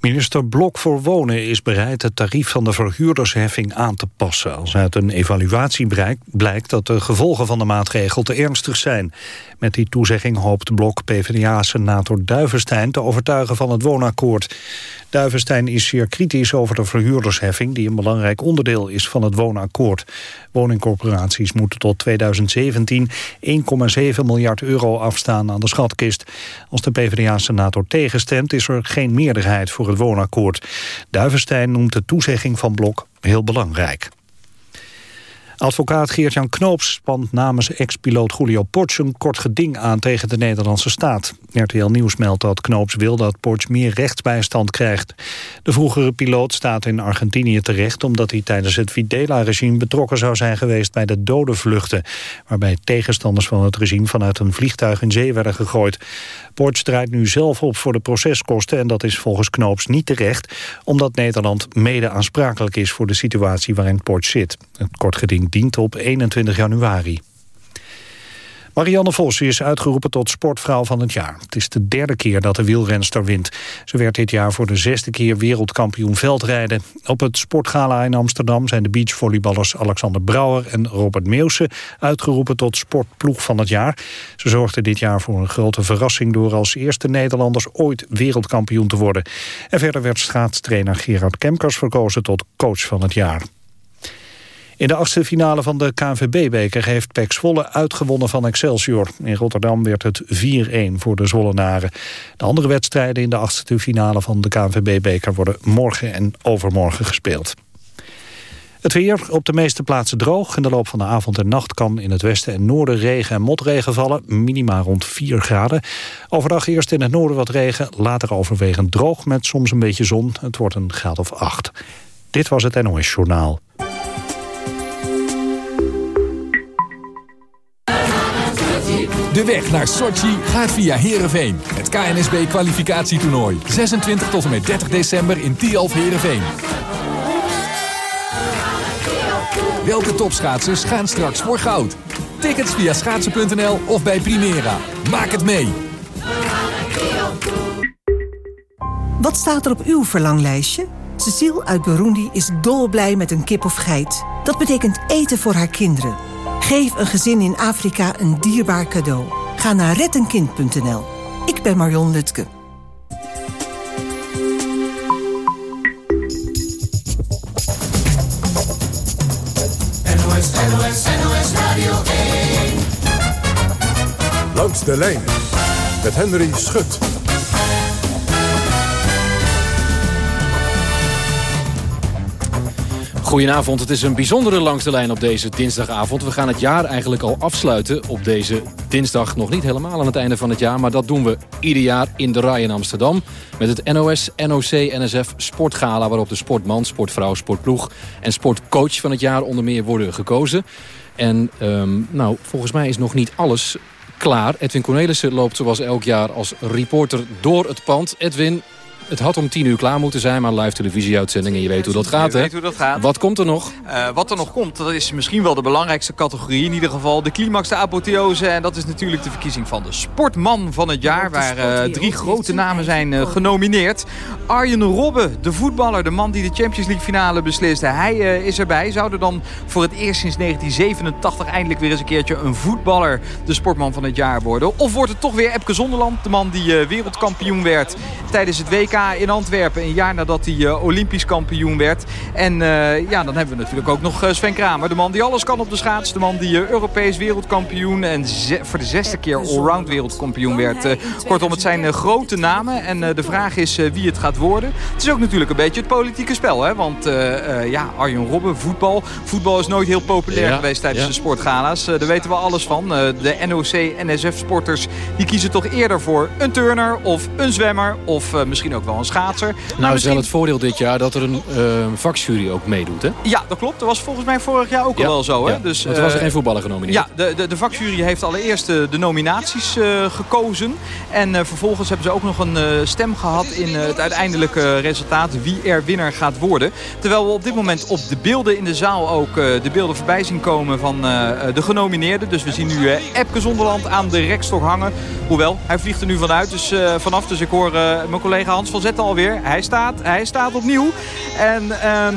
Minister Blok voor Wonen is bereid het tarief van de verhuurdersheffing aan te passen... als uit een evaluatie blijkt dat de gevolgen van de maatregel te ernstig zijn. Met die toezegging hoopt Blok PvdA-senator Duivenstein te overtuigen van het woonakkoord. Duivenstein is zeer kritisch over de verhuurdersheffing... die een belangrijk onderdeel is van het woonakkoord. Woningcorporaties moeten tot 2017 1,7 miljard euro afstaan aan de schatkist. Als de PvdA-senator tegenstemt is er geen meerderheid voor het woonakkoord. Duivenstein noemt de toezegging van Blok heel belangrijk. Advocaat Geert-Jan Knoops spant namens ex-piloot Julio Potsch een kort geding aan tegen de Nederlandse staat. RTL Nieuws meldt dat Knoops wil dat Potsch meer rechtsbijstand krijgt. De vroegere piloot staat in Argentinië terecht omdat hij tijdens het Videla-regime betrokken zou zijn geweest bij de dodenvluchten, waarbij tegenstanders van het regime vanuit een vliegtuig in zee werden gegooid. Potsch draait nu zelf op voor de proceskosten en dat is volgens Knoops niet terecht, omdat Nederland mede aansprakelijk is voor de situatie waarin Potsch zit. Het kort geding dient op 21 januari. Marianne Vos is uitgeroepen tot sportvrouw van het jaar. Het is de derde keer dat de wielrenster wint. Ze werd dit jaar voor de zesde keer wereldkampioen veldrijden. Op het sportgala in Amsterdam zijn de beachvolleyballers Alexander Brouwer en Robert Meeuwse uitgeroepen tot sportploeg van het jaar. Ze zorgden dit jaar voor een grote verrassing door als eerste Nederlanders ooit wereldkampioen te worden. En verder werd schaatstrainer Gerard Kemkers verkozen tot coach van het jaar. In de achtste finale van de KNVB-beker heeft Pek Zwolle uitgewonnen van Excelsior. In Rotterdam werd het 4-1 voor de Zwollenaren. De andere wedstrijden in de achtste finale van de KNVB-beker... worden morgen en overmorgen gespeeld. Het weer op de meeste plaatsen droog. In de loop van de avond en nacht kan in het westen en noorden regen en motregen vallen. Minima rond 4 graden. Overdag eerst in het noorden wat regen. Later overwegend droog met soms een beetje zon. Het wordt een graad of 8. Dit was het NOS Journaal. De weg naar Sochi gaat via Heerenveen. Het KNSB-kwalificatietoernooi. 26 tot en met 30 december in Tialf Heerenveen. Welke topschaatsers gaan straks voor goud? Tickets via schaatsen.nl of bij Primera. Maak het mee! Wat staat er op uw verlanglijstje? Cecile uit Burundi is dolblij met een kip of geit. Dat betekent eten voor haar kinderen. Geef een gezin in Afrika een dierbaar cadeau. Ga naar rettenkind.nl. Ik ben Marion Lutke. NOS, NOS, NOS Radio 1. Langs de lijn met Henry Schut. Goedenavond, het is een bijzondere langs de lijn op deze dinsdagavond. We gaan het jaar eigenlijk al afsluiten op deze dinsdag. Nog niet helemaal aan het einde van het jaar, maar dat doen we ieder jaar in de Rij in Amsterdam. Met het NOS, NOC, NSF Sportgala... waarop de sportman, sportvrouw, sportploeg en sportcoach van het jaar onder meer worden gekozen. En um, nou, volgens mij is nog niet alles klaar. Edwin Cornelissen loopt zoals elk jaar als reporter door het pand. Edwin, het had om tien uur klaar moeten zijn, maar live televisieuitzending. En je weet hoe dat gaat, hè? weet hoe dat gaat. Wat komt er nog? Uh, wat er nog komt, dat is misschien wel de belangrijkste categorie. In ieder geval de climax, de apotheose. En dat is natuurlijk de verkiezing van de sportman van het jaar. Waar uh, drie grote namen zijn uh, genomineerd. Arjen Robben, de voetballer. De man die de Champions League finale besliste. Hij is erbij. Zou er dan voor het eerst sinds 1987 eindelijk weer eens een keertje een voetballer de sportman van het jaar worden? Of wordt het toch weer Epke Zonderland, de man die wereldkampioen werd tijdens het WK in Antwerpen. Een jaar nadat hij uh, Olympisch kampioen werd. En uh, ja, dan hebben we natuurlijk ook nog eh, Sven Kramer. De man die alles kan op de schaats. De man die Europees wereldkampioen en voor de zesde keer allround wereldkampioen werd. kortom, het zijn grote namen. En de vraag is wie het gaat worden. Het is ook natuurlijk een beetje het politieke spel. Hè? Want ja, Arjen Robben, voetbal. Voetbal is nooit heel populair geweest tijdens de sportgala's. daar weten we alles van. de NOC, NSF sporters, die kiezen toch eerder voor een turner of een zwemmer. Of misschien ook wel een schaatser. Nou is wel het voordeel dit jaar dat er een uh, vakjury ook meedoet, hè? Ja, dat klopt. Dat was volgens mij vorig jaar ook al wel zo, hè? Ja, dus, er was er geen voetballer genomineerd. Ja, de, de, de vakjury heeft allereerst de, de nominaties gekozen. En vervolgens hebben ze ook nog een stem gehad in het uiteindelijke resultaat. Wie er winnaar gaat worden. Terwijl we op dit moment op de beelden in de zaal ook de beelden voorbij zien komen van de genomineerden. Dus we zien nu Epke Zonderland aan de rekstok hangen. Hoewel, hij vliegt er nu vanuit, dus, vanaf. Dus ik hoor mijn collega Hans van Zetten alweer. Hij staat, hij staat opnieuw. En ehm,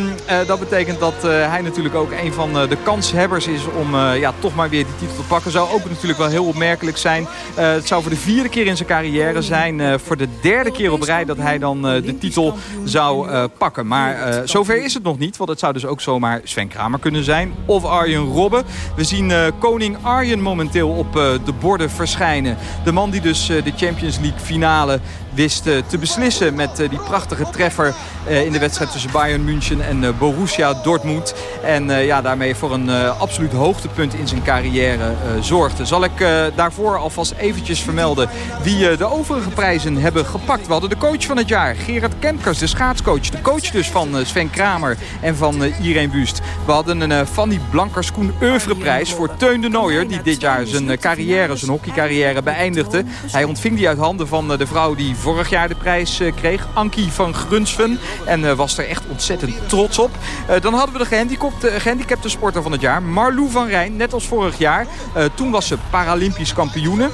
dat betekent dat hij natuurlijk ook een van de kanshebbers is om ja, toch maar weer die titel te pakken. Zou ook natuurlijk wel heel opmerkelijk zijn. het zou voor de vierde keer in zijn carrière zijn. voor de derde keer op rij dat hij dan de titel zou pakken. Maar zover is het nog niet. Want het zou dus ook zomaar Sven Kramer kunnen zijn. Of Arjen Robben. We zien koning Arjen momenteel op de borden verschijnen. De man die dus de Champions League finale wist te beslissen met die prachtige treffer in de wedstrijd tussen Bayern München en Borussia Dortmund. En ja, daarmee voor een absoluut hoogtepunt in zijn carrière zorgde. Zal ik daarvoor alvast eventjes vermelden wie de overige prijzen hebben gepakt. We hadden de coach van het jaar, Gerard Kemkers, de schaatscoach. De coach dus van Sven Kramer en van Irene Wust. We hadden een Fanny Blankerskoen oeuvreprijs voor Teun de Nooier. Die dit jaar zijn carrière, zijn hockeycarrière beëindigde. Hij ontving die uit handen van de vrouw die vorig jaar de prijs eh, kreeg. Ankie van Grunsven. En eh, was er echt ontzettend trots op. Eh, dan hadden we de gehandicapte, gehandicapte sporter van het jaar. Marlou van Rijn, net als vorig jaar. toen was ze Paralympisch kampioene.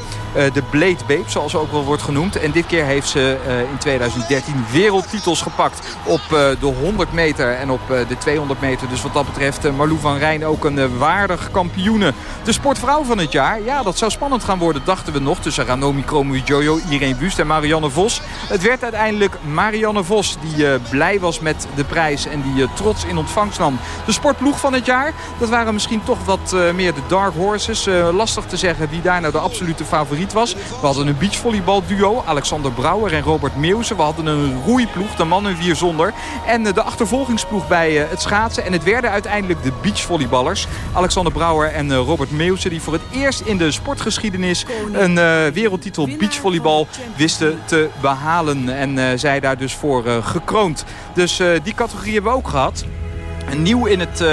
de Blade Babe, zoals ze ook wel wordt genoemd. En dit keer heeft ze in 2013 wereldtitels gepakt op de 100 meter en op de 200 meter. Dus wat dat betreft Marlou van Rijn ook een waardig kampioene. De sportvrouw van het jaar, ja dat zou spannend gaan worden, dachten we nog. Tussen Ranomi Kromowidjojo, Irene Wust en Marianne Vos. Het werd uiteindelijk Marianne Vos die uh, blij was met de prijs en die uh, trots in ontvangst nam. De sportploeg van het jaar, dat waren misschien toch wat uh, meer de dark horses. lastig te zeggen wie daar nou de absolute favoriet was. We hadden een beachvolleybalduo, Alexander Brouwer en Robert Meeuwse. We hadden een roeiploeg, de mannen vier zonder. En de achtervolgingsploeg bij het schaatsen. En het werden uiteindelijk de beachvolleyballers. Alexander Brouwer en Robert Meeuwse die voor het eerst in de sportgeschiedenis een wereldtitel beachvolleybal wisten te behalen. En uh, zij daar dus voor uh, gekroond. Dus uh, die categorie hebben we ook gehad. Nieuw in het uh,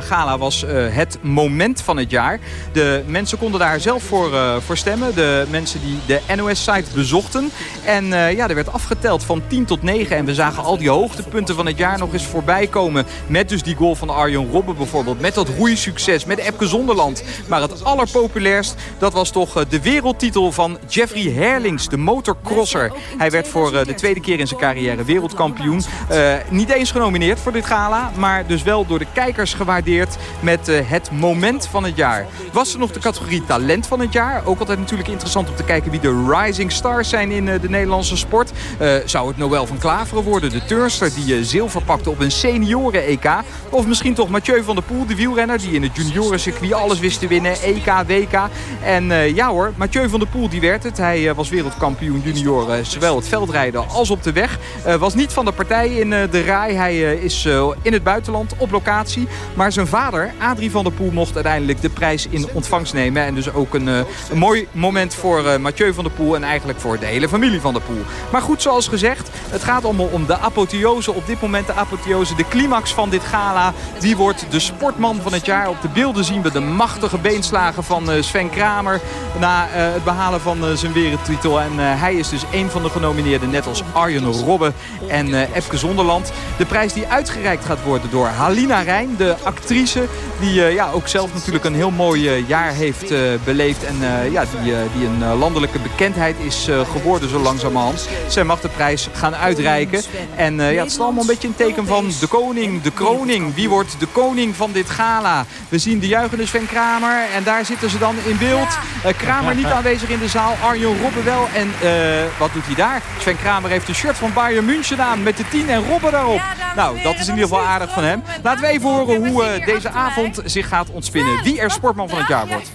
gala was uh, het moment van het jaar. De mensen konden daar zelf voor, uh, voor stemmen. De mensen die de NOS-site bezochten. En ja, er werd afgeteld van 10 tot 9. En we zagen al die hoogtepunten van het jaar nog eens voorbij komen. Met dus die goal van Arjen Robben bijvoorbeeld. Met dat roeisucces. Met Epke Zonderland. Maar het allerpopulairst, dat was toch de wereldtitel van Jeffrey Herlings. De motorcrosser. Hij werd voor de tweede keer in zijn carrière wereldkampioen. niet eens genomineerd voor dit gala. Maar dus dus wel door de kijkers gewaardeerd met uh, het moment van het jaar. Was er nog de categorie talent van het jaar? Ook altijd natuurlijk interessant om te kijken wie de rising stars zijn in uh, de Nederlandse sport. Uh, zou het Noël van Klaveren worden, de turnster die zilver pakte op een senioren-EK? Of misschien toch Mathieu van der Poel, de wielrenner die in het juniorencircuit alles wist te winnen. EK, WK. En ja hoor, Mathieu van der Poel die werd het. Hij was wereldkampioen junioren, zowel het veldrijden als op de weg. was niet van de partij in de RAI. Hij is in het buitenland op locatie. Maar zijn vader, Adrie van der Poel, mocht uiteindelijk de prijs in ontvangst nemen. En dus ook een, eh, mooi moment voor uh, Mathieu van der Poel en eigenlijk voor de hele familie van der Poel. Maar goed, zoals gezegd, het gaat allemaal om de apotheose. Op dit moment de apotheose, de climax van dit gala. Wie wordt de sportman van het jaar? Op de beelden zien we de machtige beenslagen van uh, Sven Kramer na het behalen van zijn wereldtitel. En hij is dus een van de genomineerden, net als Arjen Robben en Epke Zonderland. De prijs die uitgereikt gaat worden door Halina Rijn, de actrice. Die uh, ja, ook zelf natuurlijk een heel mooi uh, jaar heeft uh, beleefd. En ja, die, die een landelijke bekendheid is geworden zo langzamerhand. Zij mag de prijs gaan uitreiken. En ja, het is allemaal een beetje een teken van de koning, de kroning. Wie wordt de koning van dit gala? We zien de juichende Sven Kramer. En daar zitten ze dan in beeld. Kramer niet aanwezig in de zaal. Arjen Robben wel. En wat doet hij daar? Sven Kramer heeft een shirt van Bayern München aan. Met de 10 en Robben daarop. Nou, dat is in ieder geval aardig van hem. Laten we even horen hoe uh, deze avond zich gaat ontspinnen. Wie er sportman van het jaar wordt.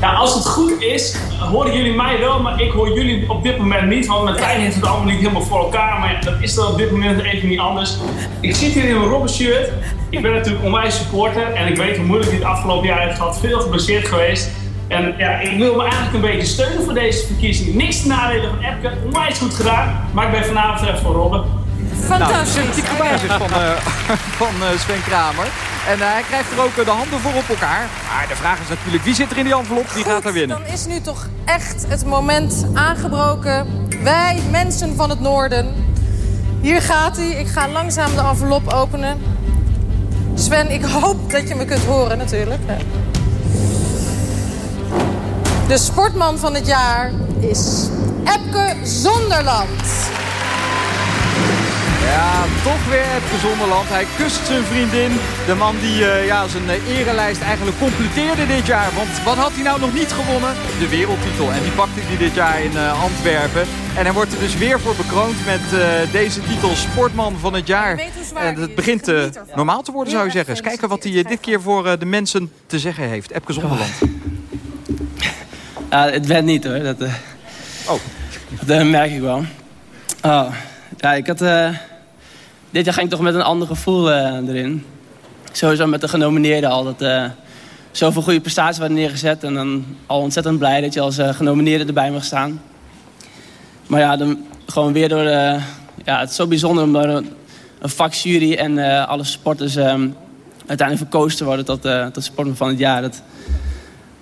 Ja, als het goed is, horen jullie mij wel, maar ik hoor jullie op dit moment niet. Want mijn trein heeft het allemaal niet helemaal voor elkaar. Maar dat is dan op dit moment even niet anders. Ik zit hier in mijn Robben shirt. Ik ben natuurlijk onwijs supporter. En ik weet hoe moeilijk dit afgelopen jaar heeft gehad. Veel geblesseerd geweest. En ja, ik wil me eigenlijk een beetje steunen voor deze verkiezing. Niks te nadelen van Epke, onwijs goed gedaan. Maar ik ben vanavond even voor Robben. Fantastisch. Nou, sympathieke van, uh, van uh, Sven Kramer. En uh, hij krijgt er ook de handen voor op elkaar. Maar de vraag is natuurlijk, wie zit er in die envelop? Wie gaat er winnen? dan is nu toch echt het moment aangebroken. Wij, mensen van het noorden. Hier gaat hij. Ik ga langzaam de envelop openen. Sven, ik hoop dat je me kunt horen natuurlijk. De sportman van het jaar is Epke Zonderland. Ja, toch weer het Zonderland. Hij kust zijn vriendin. De man die uh, ja, zijn uh, erelijst eigenlijk completeerde dit jaar. Want wat had hij nou nog niet gewonnen? De wereldtitel. En die pakte hij dit jaar in uh, Antwerpen. En hij wordt er dus weer voor bekroond met deze titel Sportman van het jaar. En het begint normaal te worden zou je zeggen. Eens kijken wat hij dit keer voor de mensen te zeggen heeft. Epke Zonderland. Ja, het werd niet hoor. Dat, oh. dat merk ik wel. Oh. Ja, ik had dit jaar ging ik toch met een ander gevoel uh, erin. Sowieso met de genomineerden al. Dat uh, zoveel goede prestaties werden neergezet. En dan al ontzettend blij dat je als uh, genomineerde erbij mag staan. Maar ja, dan, gewoon weer door... ja, het is zo bijzonder om door een, een vakjury en alle sporters... uiteindelijk verkozen te worden tot, tot sportman van het jaar. Dat,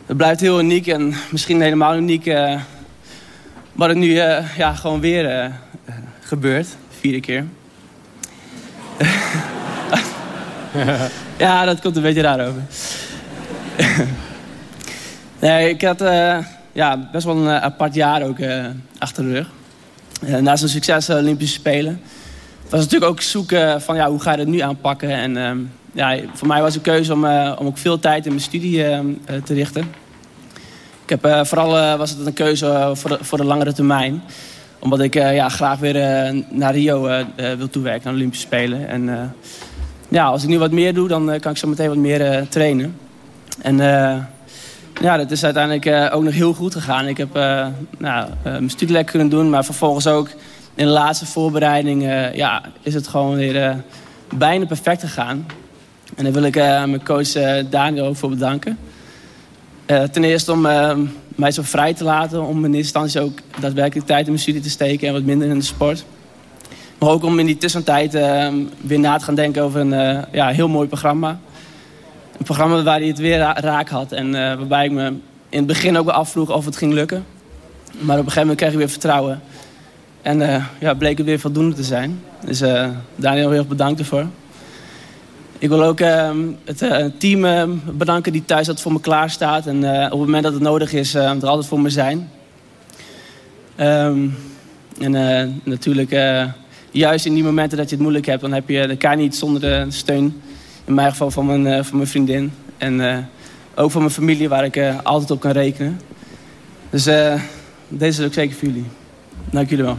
dat blijft heel uniek en misschien helemaal uniek... wat het nu ja, gewoon weer gebeurt. Vierde keer. ja, dat komt een beetje raar over. nee, ik had uh, ja, best wel een uh, apart jaar ook uh, achter de rug. naast een succes Olympische Spelen. was natuurlijk ook zoeken van ja, hoe ga je dat nu aanpakken. En ehm, ja, voor mij was de keuze om, om ook veel tijd in mijn studie te richten. Ik heb, vooral was het een keuze voor de, voor de langere termijn omdat ik uh, ja, graag weer uh, naar Rio uh, wil toewerken, naar de Olympische Spelen. En ja, als ik nu wat meer doe, dan kan ik zo meteen wat meer trainen. En ja, dat is uiteindelijk ook nog heel goed gegaan. Ik heb nou, mijn studie lekker kunnen doen, maar vervolgens ook in de laatste voorbereiding ja, is het gewoon weer bijna perfect gegaan. En daar wil ik mijn coach Daniel ook voor bedanken. ten eerste om mij zo vrij te laten om in eerste instantie ook daadwerkelijk tijd in mijn studie te steken en wat minder in de sport. Maar ook om in die tussentijd uh, weer na te gaan denken over een uh, ja, heel mooi programma. Een programma waar hij het weer raak had en uh, waarbij ik me in het begin ook wel afvroeg of het ging lukken. Maar op een gegeven moment kreeg ik weer vertrouwen. En ja, bleek het weer voldoende te zijn. Dus Daniel, heel erg bedankt ervoor. Ik wil ook ehm, het uh, team ehm, bedanken die thuis dat voor me klaar staat. En uh, op het moment dat het nodig is, uh, er altijd voor me zijn. En eh, natuurlijk, juist in die momenten dat je het moeilijk hebt, dan heb je kan niet zonder de steun. In mijn geval van mijn, van mijn vriendin. En ook van mijn familie, waar ik altijd op kan rekenen. Dus deze is ook zeker voor jullie. Dank jullie wel.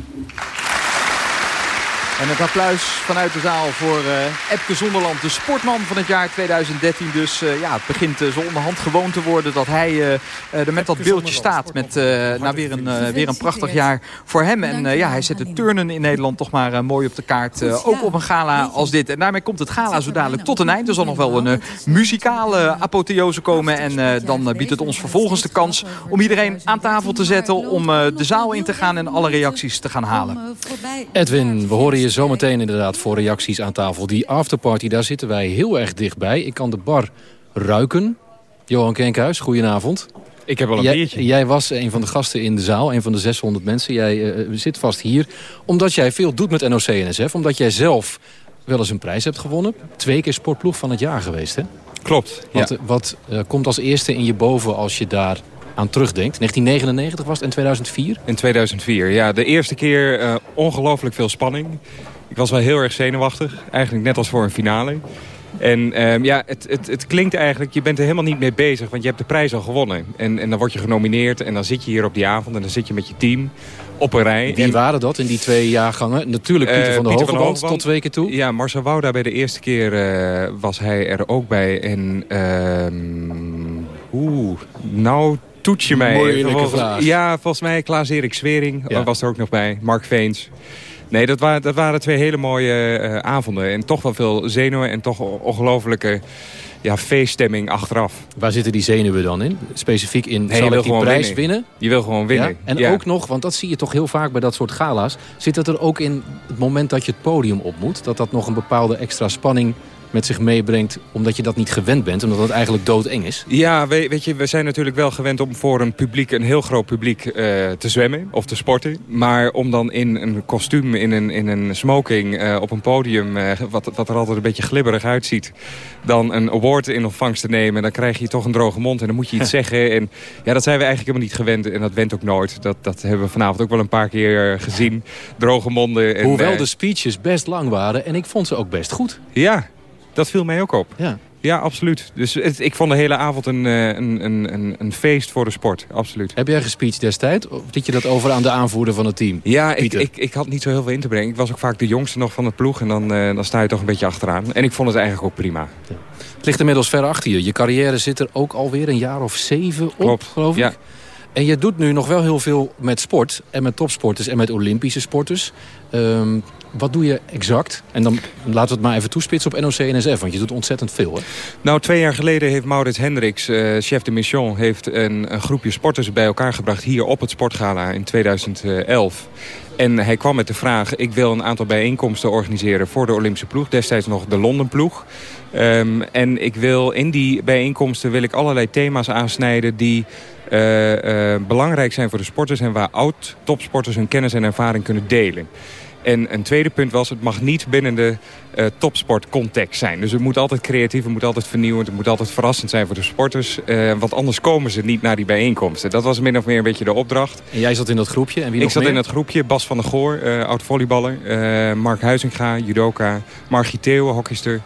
En het applaus vanuit de zaal voor uh, Epke Zonderland, de sportman van het jaar 2013. Dus uh, ja, het begint uh, zo onderhand gewoon te worden dat hij er met dat beeldje staat. Met nou, weer, een, weer een prachtig jaar voor hem. En ja, hij zet de turnen in Nederland toch maar mooi op de kaart. ook op een gala als dit. En daarmee komt het gala zo dadelijk tot een eind. Er zal nog wel een muzikale apotheose komen. En dan biedt het ons vervolgens de kans om iedereen aan tafel te zetten. Om de zaal in te gaan en alle reacties te gaan halen. Edwin, we horen je zometeen inderdaad voor reacties aan tafel. Die afterparty, daar zitten wij heel erg dichtbij. Ik kan de bar ruiken. Johan Kenkhuis, goedenavond. Ik heb wel een jij, biertje. Jij was een van de gasten in de zaal, een van de 600 mensen. Jij uh, zit vast hier omdat jij veel doet met NOC-NSF. Omdat jij zelf wel eens een prijs hebt gewonnen. Twee keer sportploeg van het jaar geweest, hè? Klopt, Wat, ja. wat uh, komt als eerste in je boven als je daar aan terugdenkt. 1999 was het en 2004? In 2004, ja. De eerste keer uh, ongelooflijk veel spanning. Ik was wel heel erg zenuwachtig. Eigenlijk net als voor een finale. En um, ja, het, het, het klinkt eigenlijk, je bent er helemaal niet mee bezig, want je hebt de prijs al gewonnen. En, en dan word je genomineerd en dan zit je hier op die avond en dan zit je met je team op een rij. Wie en, waren dat in die twee jaargangen? Natuurlijk Pieter uh, van der Hogeband tot twee keer toe. Ja, Marcel Wouda bij de eerste keer uh, was hij er ook bij. En uh, oeh, nou toets je mij. Moeilijke vraag. Ja, volgens mij Klaas-Erik Zwering ja. was er ook nog bij. Mark Veens. Nee, dat waren, dat waren twee hele mooie uh, avonden. En toch wel veel zenuwen en toch ongelofelijke ja, feeststemming achteraf. Waar zitten die zenuwen dan in? Specifiek in, Nee, zal ik die prijs winnen. winnen? Je wil gewoon winnen. Ja? En Ja. ook nog, want dat zie je toch heel vaak bij dat soort gala's... zit het er ook in het moment dat je het podium op moet... dat dat nog een bepaalde extra spanning met zich meebrengt... omdat je dat niet gewend bent, omdat het eigenlijk doodeng is? Ja, we- weet je, we zijn natuurlijk wel gewend om voor een publiek, een heel groot publiek, eh, te zwemmen of te sporten. Maar om dan in een kostuum, in een, in een smoking, eh, op een podium, eh, wat, wat er altijd een beetje glibberig uitziet, dan een award in ontvangst te nemen, dan krijg je toch een droge mond en dan moet je iets zeggen. En ja, dat zijn we eigenlijk helemaal niet gewend en dat went ook nooit. Dat, dat hebben we vanavond ook wel een paar keer gezien. Droge monden. En, Hoewel de speeches best lang waren en ik vond ze ook best goed. Ja, dat viel mij ook op. Ja. Ja, absoluut. Dus het, ik vond de hele avond een, eh, een, een, een, een feest voor de sport. Absoluut. Heb jij gespeecht destijds? Of liet je dat over aan de aanvoerder van het team? Ja, ik, ik, ik had niet zo heel veel in te brengen. Ik was ook vaak de jongste nog van het ploeg. En dan, eh, dan sta je toch een beetje achteraan. En ik vond het eigenlijk ook prima. Het ligt inmiddels ver achter je. Je carrière zit er ook alweer een jaar of zeven op, Klopt, geloof ik. ja. En je doet nu nog wel heel veel met sport. En met topsporters en met Olympische sporters. Ehm, wat doe je exact? En dan laten we het maar even toespitsen op NOC-NSF. Want je doet ontzettend veel, hè? Nou, twee jaar geleden heeft Maurits Hendricks, eh, chef de mission... heeft een, een groepje sporters bij elkaar gebracht hier op het Sportgala in 2011. En hij kwam met de vraag, ik wil een aantal bijeenkomsten organiseren... voor de Olympische ploeg, destijds nog de Londen ploeg. Ehm, en ik wil in die bijeenkomsten wil ik allerlei thema's aansnijden... die belangrijk zijn voor de sporters... en waar oud-topsporters hun kennis en ervaring kunnen delen. En een tweede punt was, het mag niet binnen de eh, topsportcontext zijn. Dus het moet altijd creatief, het moet altijd vernieuwend... het moet altijd verrassend zijn voor de sporters. eh, want anders komen ze niet naar die bijeenkomsten. Dat was min of meer een beetje de opdracht. En jij zat in dat groepje. En wie Ik nog zat meer? in het groepje, Bas van der Goor, eh, oud-volleyballer. eh, Mark Huizinga, judoka. Margie Theeuwen, hockeyster.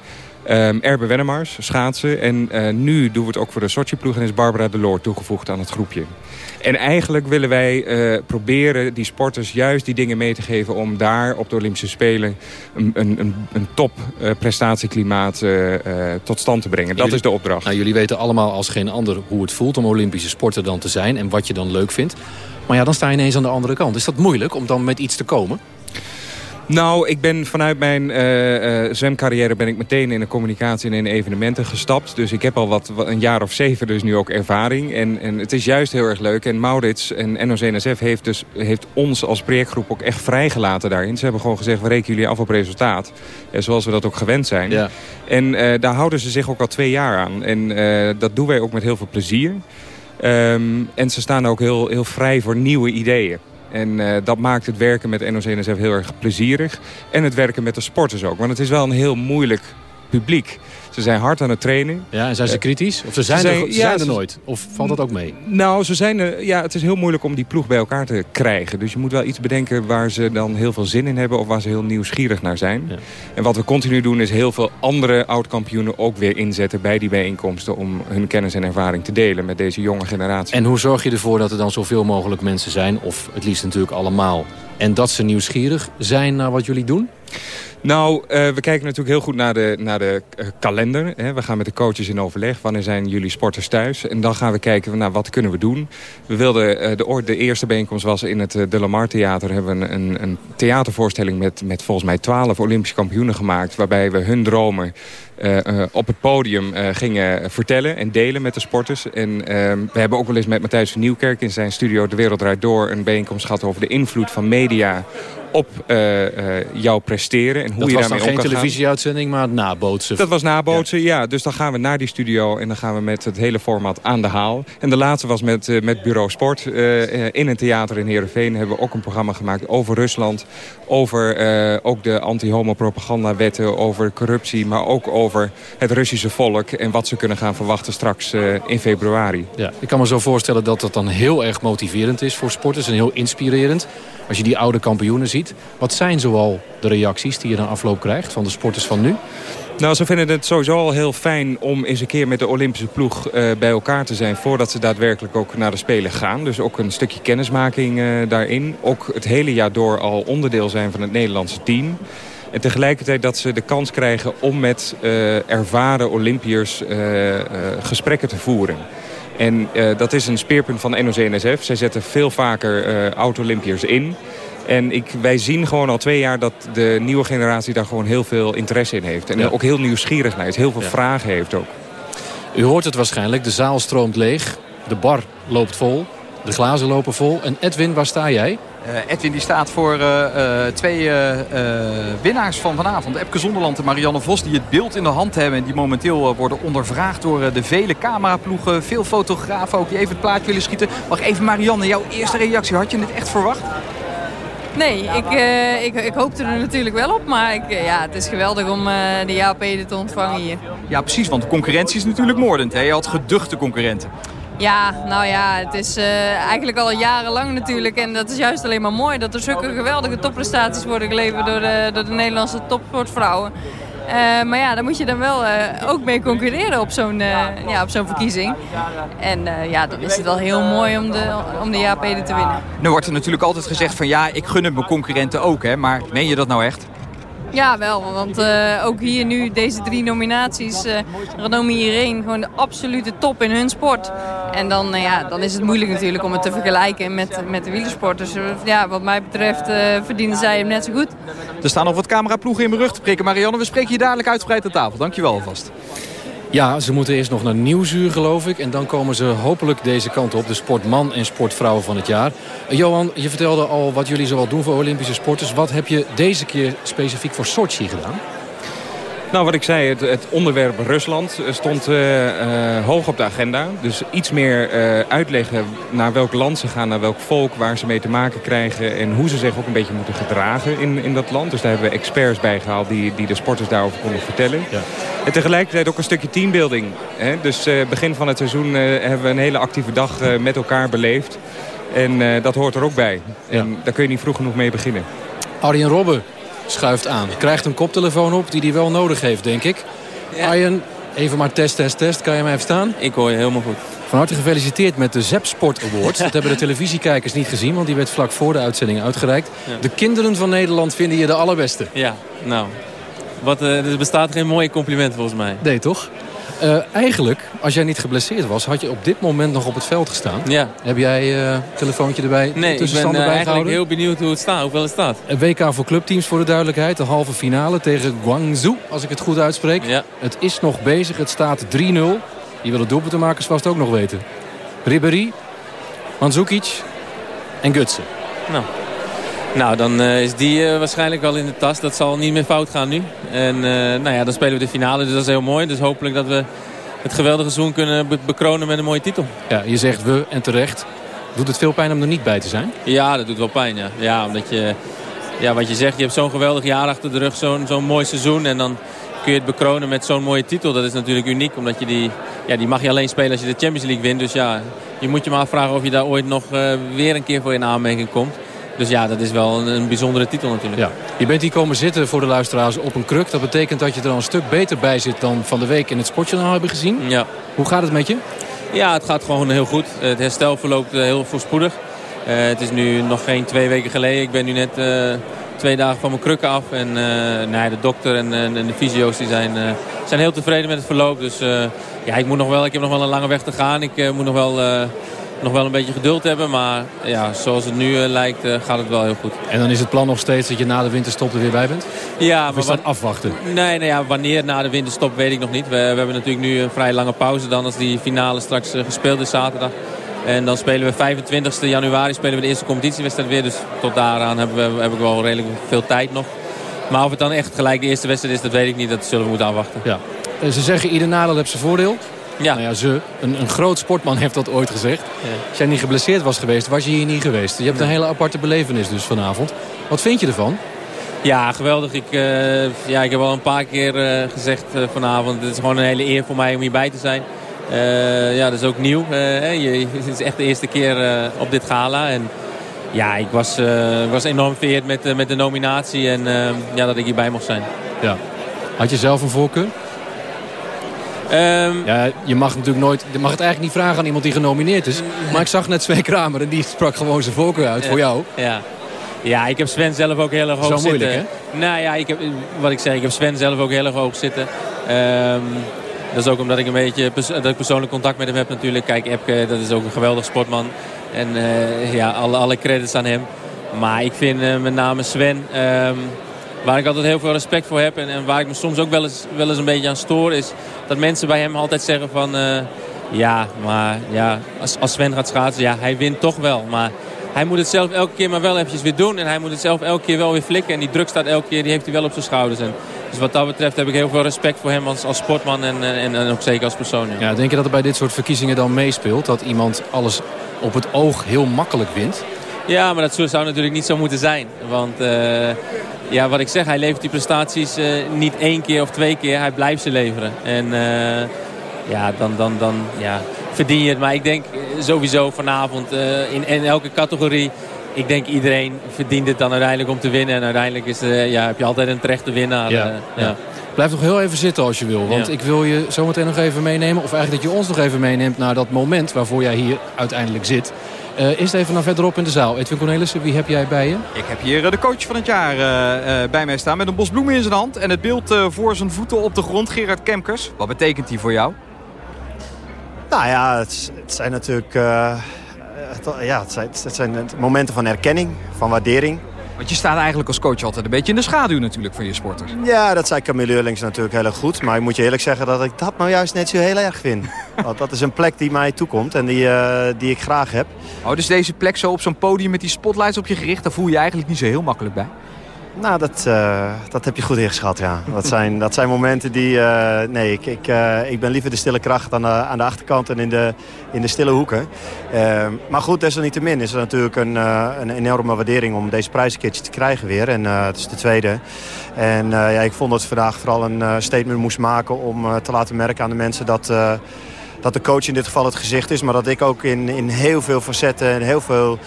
Ehm, Erbe Wennemars, schaatsen. En eh, nu doen we het ook voor de Sochi-ploeg... en is Barbara Deloor toegevoegd aan het groepje. En eigenlijk willen wij eh, proberen die sporters juist die dingen mee te geven... om daar op de Olympische Spelen een, een, een, top eh, prestatieklimaat tot stand te brengen. Dat Jullie- is de opdracht. Nou, jullie weten allemaal als geen ander hoe het voelt om Olympische sporter dan te zijn. En wat je dan leuk vindt. Maar ja, dan sta je ineens aan de andere kant. Is dat moeilijk om dan met iets te komen? Nou, ik ben vanuit mijn eh, eh, zwemcarrière ben ik meteen in de communicatie en in evenementen gestapt. Dus ik heb al wat, een jaar of zeven dus nu ook ervaring. En, en het is juist heel erg leuk. En Maurits en NOC-NSF heeft, dus, heeft ons als projectgroep ook echt vrijgelaten daarin. Ze hebben gewoon gezegd, we rekenen jullie af op resultaat. Eh, zoals we dat ook gewend zijn. Ja. En daar houden ze zich ook al twee jaar aan. En dat doen wij ook met heel veel plezier. Ehm, en ze staan ook heel, heel vrij voor nieuwe ideeën. En eh, dat maakt het werken met NOC-NSF heel erg plezierig. En het werken met de sporters ook. Want het is wel een heel moeilijk publiek. Ze zijn hard aan het trainen. Ja, en zijn ze Eh, kritisch? Of ze zijn, ze er, zijn- ze ja, zijn er ze- nooit? Of valt dat ook mee? Nou, ze zijn, ja, het is heel moeilijk om die ploeg bij elkaar te krijgen. Dus je moet wel iets bedenken waar ze dan heel veel zin in hebben... of waar ze heel nieuwsgierig naar zijn. En wat we continu doen is heel veel andere oud-kampioenen ook weer inzetten... bij die bijeenkomsten om hun kennis en ervaring te delen met deze jonge generatie. En hoe zorg je ervoor dat er dan zoveel mogelijk mensen zijn? Of het liefst natuurlijk allemaal. En dat ze nieuwsgierig zijn naar wat jullie doen? Nou, eh, we kijken natuurlijk heel goed naar de, naar de eh, kalender. Hè. We gaan met de coaches in overleg. Wanneer zijn jullie sporters thuis? En dan gaan we kijken, nou, wat kunnen we doen? We wilden, eh, de, de eerste bijeenkomst was in het De Lamar Theater. Hebben we een, een theatervoorstelling met, met volgens mij twaalf Olympische kampioenen gemaakt. Waarbij we hun dromen op het podium eh, gingen vertellen en delen met de sporters. En ehm, we hebben ook wel eens met Matthijs van Nieuwkerk in zijn studio De Wereld Draait Door... een bijeenkomst gehad over de invloed van media op eh, eh, jouw presteren en hoe dat je daarmee om geen kan gaan. televisieuitzending, maar nabootsen. Dat was nabootsen, ja. Dus dan gaan we naar die studio en dan gaan we met het hele format aan de haal. En de laatste was met, eh, met Bureau Sport. in een theater in Heerenveen hebben we ook een programma gemaakt over Rusland. Over ook de anti-homo-propagandawetten, over corruptie... maar ook over het Russische volk en wat ze kunnen gaan verwachten straks in februari. Ja, ik kan me zo voorstellen dat dat dan heel erg motiverend is voor sporters en heel inspirerend. Als je die oude kampioenen ziet. Wat zijn zoal de reacties die je dan afloop krijgt van de sporters van nu? Nou, ze vinden het sowieso al heel fijn om eens een keer met de Olympische ploeg eh, bij elkaar te zijn... voordat ze daadwerkelijk ook naar de Spelen gaan. Dus ook een stukje kennismaking eh, daarin. Ook het hele jaar door al onderdeel zijn van het Nederlandse team. En tegelijkertijd dat ze de kans krijgen om met eh, ervaren Olympiërs gesprekken te voeren. En dat is een speerpunt van NOC-NSF. Zij zetten veel vaker oud-Olympiërs in... En ik, wij zien gewoon al twee jaar dat de nieuwe generatie daar gewoon heel veel interesse in heeft. En Ja. ook heel nieuwsgierig naar is. Heel veel vragen heeft ook. U hoort het waarschijnlijk, de zaal stroomt leeg. De bar loopt vol. De glazen lopen vol. En Edwin, waar sta jij? Uh, Edwin die staat voor uh, uh, twee winnaars van vanavond. Epke Zonderland en Marianne Vos die het beeld in de hand hebben. En die momenteel worden ondervraagd door de vele cameraploegen. Veel fotografen ook die even het plaatje willen schieten. Wacht even Marianne, jouw eerste reactie. Had je het echt verwacht? Nee, ik, ik, ik, hoopte er natuurlijk wel op. Maar ik, ja, het is geweldig om de JAP'en te ontvangen hier. Ja, precies. Want de concurrentie is natuurlijk moordend. Hè? Je had geduchte concurrenten. Ja, nou ja, het is uh, eigenlijk al jarenlang natuurlijk. En dat is juist alleen maar mooi dat er zulke geweldige topprestaties worden geleverd door de, door de Nederlandse topsportvrouwen. Uh, maar ja, daar moet je dan wel uh, ook mee concurreren op zo'n ja, op zo'n verkiezing. En ja, dan is het wel heel mooi om de, om de JAP'en te winnen. Nu wordt er natuurlijk altijd gezegd van ja, ik gun het mijn concurrenten ook. Hè, maar meen je dat nou echt? Ja, wel. Want uh, ook hier nu deze drie nominaties. Uh, Ranomi Irene, gewoon de absolute top in hun sport. En dan, uh, ja, dan is het moeilijk natuurlijk om het te vergelijken met, met de wielersport. Dus ja, wat mij betreft verdienen zij hem net zo goed. Er staan nog wat cameraploegen in mijn rug te prikken. Marianne, we spreken je dadelijk uitgebreid aan tafel. Dankjewel alvast. Ja, ze moeten eerst nog naar Nieuwsuur, geloof ik. En dan komen ze hopelijk deze kant op. De sportman en sportvrouw van het jaar. Uh, Johan, je vertelde al wat jullie zoal doen voor Olympische sporters. Wat heb je deze keer specifiek voor Sochi gedaan? Nou, wat ik zei, het, het onderwerp Rusland stond uh, uh, hoog op de agenda. Dus iets meer uh, uitleggen naar welk land ze gaan, naar welk volk, waar ze mee te maken krijgen... en hoe ze zich ook een beetje moeten gedragen in, in dat land. Dus daar hebben we experts bij gehaald die, die de sporters daarover konden vertellen. Ja. En tegelijkertijd ook een stukje teambuilding. Hè? Dus begin van het seizoen hebben we een hele actieve dag met elkaar beleefd. En dat hoort er ook bij. Ja. En daar kun je niet vroeg genoeg mee beginnen. Arjen Robben, schuift aan. Krijgt een koptelefoon op die hij wel nodig heeft, denk ik. Ja. Arjen, even maar test, test, test. Kan je hem even staan? Ik hoor je helemaal goed. Van harte gefeliciteerd met de ZEP Sport Award. Dat hebben de televisiekijkers niet gezien, want die werd vlak voor de uitzending uitgereikt. Ja. De kinderen van Nederland vinden je de allerbeste. Ja, nou, wat, uh, er bestaat geen mooie compliment volgens mij. Nee, toch? Uh, eigenlijk, als jij niet geblesseerd was, had je op dit moment nog op het veld gestaan. Ja. Heb jij een uh, telefoontje erbij? Nee, ik ben uh, eigenlijk heel benieuwd hoe het staat, hoeveel het staat. WK voor clubteams voor de duidelijkheid. De halve finale tegen Guangzhou, als ik het goed uitspreek. Ja. Het is nog bezig, het staat 3-0. Die willen doelpunten maken, vast ook nog weten. Ribéry, Mandzukic en Gutsen. Nou. Nou, dan uh, is die uh, waarschijnlijk al in de tas. Dat zal niet meer fout gaan nu. En uh, nou ja, dan spelen we de finale, dus dat is heel mooi. Dus hopelijk dat we het geweldige seizoen kunnen be bekronen met een mooie titel. Ja, je zegt we en terecht. Doet het veel pijn om er niet bij te zijn? Ja, dat doet wel pijn, ja. Ja, omdat je... Ja, wat je zegt, je hebt zo'n geweldig jaar achter de rug. Zo'n zo'n mooi seizoen. En dan kun je het bekronen met zo'n mooie titel. Dat is natuurlijk uniek, omdat je die... Ja, die mag je alleen spelen als je de Champions League wint. Dus ja, je moet je maar afvragen of je daar ooit nog weer een keer voor in aanmerking komt. Dus ja, dat is wel een, een, bijzondere titel natuurlijk. Ja. Je bent hier komen zitten voor de luisteraars op een kruk. Dat betekent dat je er al een stuk beter bij zit dan van de week in het sportjournaal hebben gezien. Ja. Hoe gaat het met je? Ja, het gaat gewoon heel goed. Het herstel verloopt heel voorspoedig. Uh, het is nu nog geen twee weken geleden. Ik ben nu net uh, twee dagen van mijn krukken af. En uh, nee, de dokter en, en, de fysio's die zijn, zijn heel tevreden met het verloop. Dus ja, ik, moet nog wel, ik heb nog wel een lange weg te gaan. Ik moet nog wel nog wel een beetje geduld hebben. Maar ja, zoals het nu uh, lijkt uh, gaat het wel heel goed. En dan is het plan nog steeds dat je na de winterstop er weer bij bent? Ja, of maar is dat afwachten? Nee, nee ja, wanneer na de winterstop weet ik nog niet. We, we, hebben natuurlijk nu een vrij lange pauze dan als die finale straks uh, gespeeld is zaterdag. En dan spelen we 25 januari spelen we de eerste competitiewedstrijd weer. Dus tot daaraan hebben we, heb ik wel redelijk veel tijd nog. Maar of het dan echt gelijk de eerste wedstrijd is, dat weet ik niet. Dat zullen we moeten afwachten. Ja. Ze zeggen ieder nadeel heeft zijn voordeel. Ja. Nou ja, ze. Een, een groot sportman heeft dat ooit gezegd. Ja. Als jij niet geblesseerd was geweest, was je hier niet geweest. Je hebt een hele aparte belevenis dus vanavond. Wat vind je ervan? Ja, geweldig. Ik, uh, ja, ik heb al een paar keer uh, gezegd uh, vanavond. Het is gewoon een hele eer voor mij om hierbij te zijn. ja, dat is ook nieuw. je, het is echt de eerste keer op dit gala. En ja, ik was, was enorm vereerd met, met de nominatie. En ja, dat ik hierbij mocht zijn. Ja. Had je zelf een voorkeur? Um, ja, je mag natuurlijk nooit, je mag het eigenlijk niet vragen aan iemand die genomineerd is. Maar ik zag net Sven Kramer en die sprak gewoon zijn voorkeur uit ja, voor jou. Ja. ja, ik heb Sven zelf ook heel erg hoog Zo zitten. moeilijk, hè? Nou ja, ik heb, wat ik zeg, ik heb Sven zelf ook heel erg hoog zitten. Um, dat is ook omdat ik een beetje dat ik persoonlijk contact met hem heb natuurlijk. Kijk, Epke, dat is ook een geweldig sportman. En uh, ja, alle, alle credits aan hem. Maar ik vind uh, met name Sven... Um, waar ik altijd heel veel respect voor heb. En, en, waar ik me soms ook wel eens, wel eens een beetje aan stoor. Is dat mensen bij hem altijd zeggen van... ja, maar ja, als, als Sven gaat schaatsen, ja, hij wint toch wel. Maar hij moet het zelf elke keer maar wel eventjes weer doen. En hij moet het zelf elke keer wel weer flikken. En die druk staat elke keer, die heeft hij wel op zijn schouders. En dus wat dat betreft heb ik heel veel respect voor hem als, als sportman en, en, en ook zeker als persoon. Ja. denk je dat er bij dit soort verkiezingen dan meespeelt? Dat iemand alles op het oog heel makkelijk wint? Ja, maar dat zou natuurlijk niet zo moeten zijn. Want uh, ja, wat ik zeg, hij levert die prestaties uh, niet één keer of twee keer. Hij blijft ze leveren. En uh, ja, dan, dan, dan ja, verdien je het. Maar ik denk sowieso vanavond in, in elke categorie ik denk iedereen verdient het dan uiteindelijk om te winnen. En uiteindelijk is, ja, heb je altijd een terechte winnaar. Ja, ja. Blijf nog heel even zitten als je wil. Want ik wil je zometeen nog even meenemen. Of eigenlijk dat je ons nog even meeneemt naar dat moment waarvoor jij hier uiteindelijk zit. Uh, eerst even naar verderop in de zaal. Edwin Cornelissen, wie heb jij bij je? Ik heb hier de coach van het jaar bij mij staan met een bos bloemen in zijn hand. En het beeld voor zijn voeten op de grond, Gerard Kemkers. Wat betekent die voor jou? Nou ja, het, het zijn natuurlijk ja, het zijn, het zijn momenten van erkenning, van waardering. Want je staat eigenlijk als coach altijd een beetje in de schaduw natuurlijk van je sporters. Ja, dat zei Camille Eurlings natuurlijk heel erg goed. Maar ik moet je eerlijk zeggen dat ik dat nou juist net zo heel erg vind. Want dat is een plek die mij toekomt en die, uh, die ik graag heb. Oh, dus deze plek zo op zo'n podium met die spotlights op je gericht... daar voel je eigenlijk niet zo heel makkelijk bij? Nou, dat, uh, dat heb je goed ingeschat, ja. Dat zijn, dat zijn momenten die... Uh, nee, ik, ik, uh, ik ben liever de stille kracht aan de, aan de achterkant en in de, in de stille hoeken. maar goed, desalniettemin is er natuurlijk een, een enorme waardering om deze prijs een keertje te krijgen weer. En het is de tweede. En ja, ik vond dat vandaag vooral een statement moest maken om te laten merken aan de mensen dat dat de coach in dit geval het gezicht is. Maar dat ik ook in, in heel veel facetten en heel veel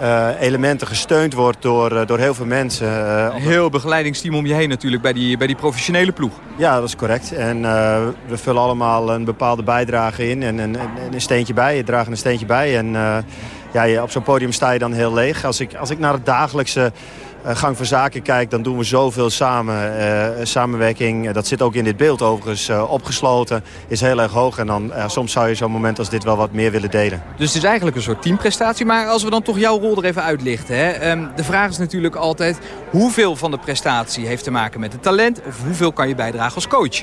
uh, elementen gesteund wordt door, uh, door heel veel mensen. Uh, een heel begeleidingsteam om je heen natuurlijk bij die, bij die professionele ploeg. Ja, dat is correct. En we vullen allemaal een bepaalde bijdrage in en, en, en een steentje bij. Je draagt een steentje bij en ja, op zo'n podium sta je dan heel leeg. Als ik, als ik naar het dagelijkse eh, gang van zaken kijkt, dan doen we zoveel samen. Uh, samenwerking, dat zit ook in dit beeld overigens, uh, opgesloten, is heel erg hoog. En dan, soms zou je zo'n moment als dit wel wat meer willen delen. Dus het is eigenlijk een soort teamprestatie. Maar als we dan toch jouw rol er even uitlichten. Hè? Um, de vraag is natuurlijk altijd, hoeveel van de prestatie heeft te maken met het talent? Of hoeveel kan je bijdragen als coach?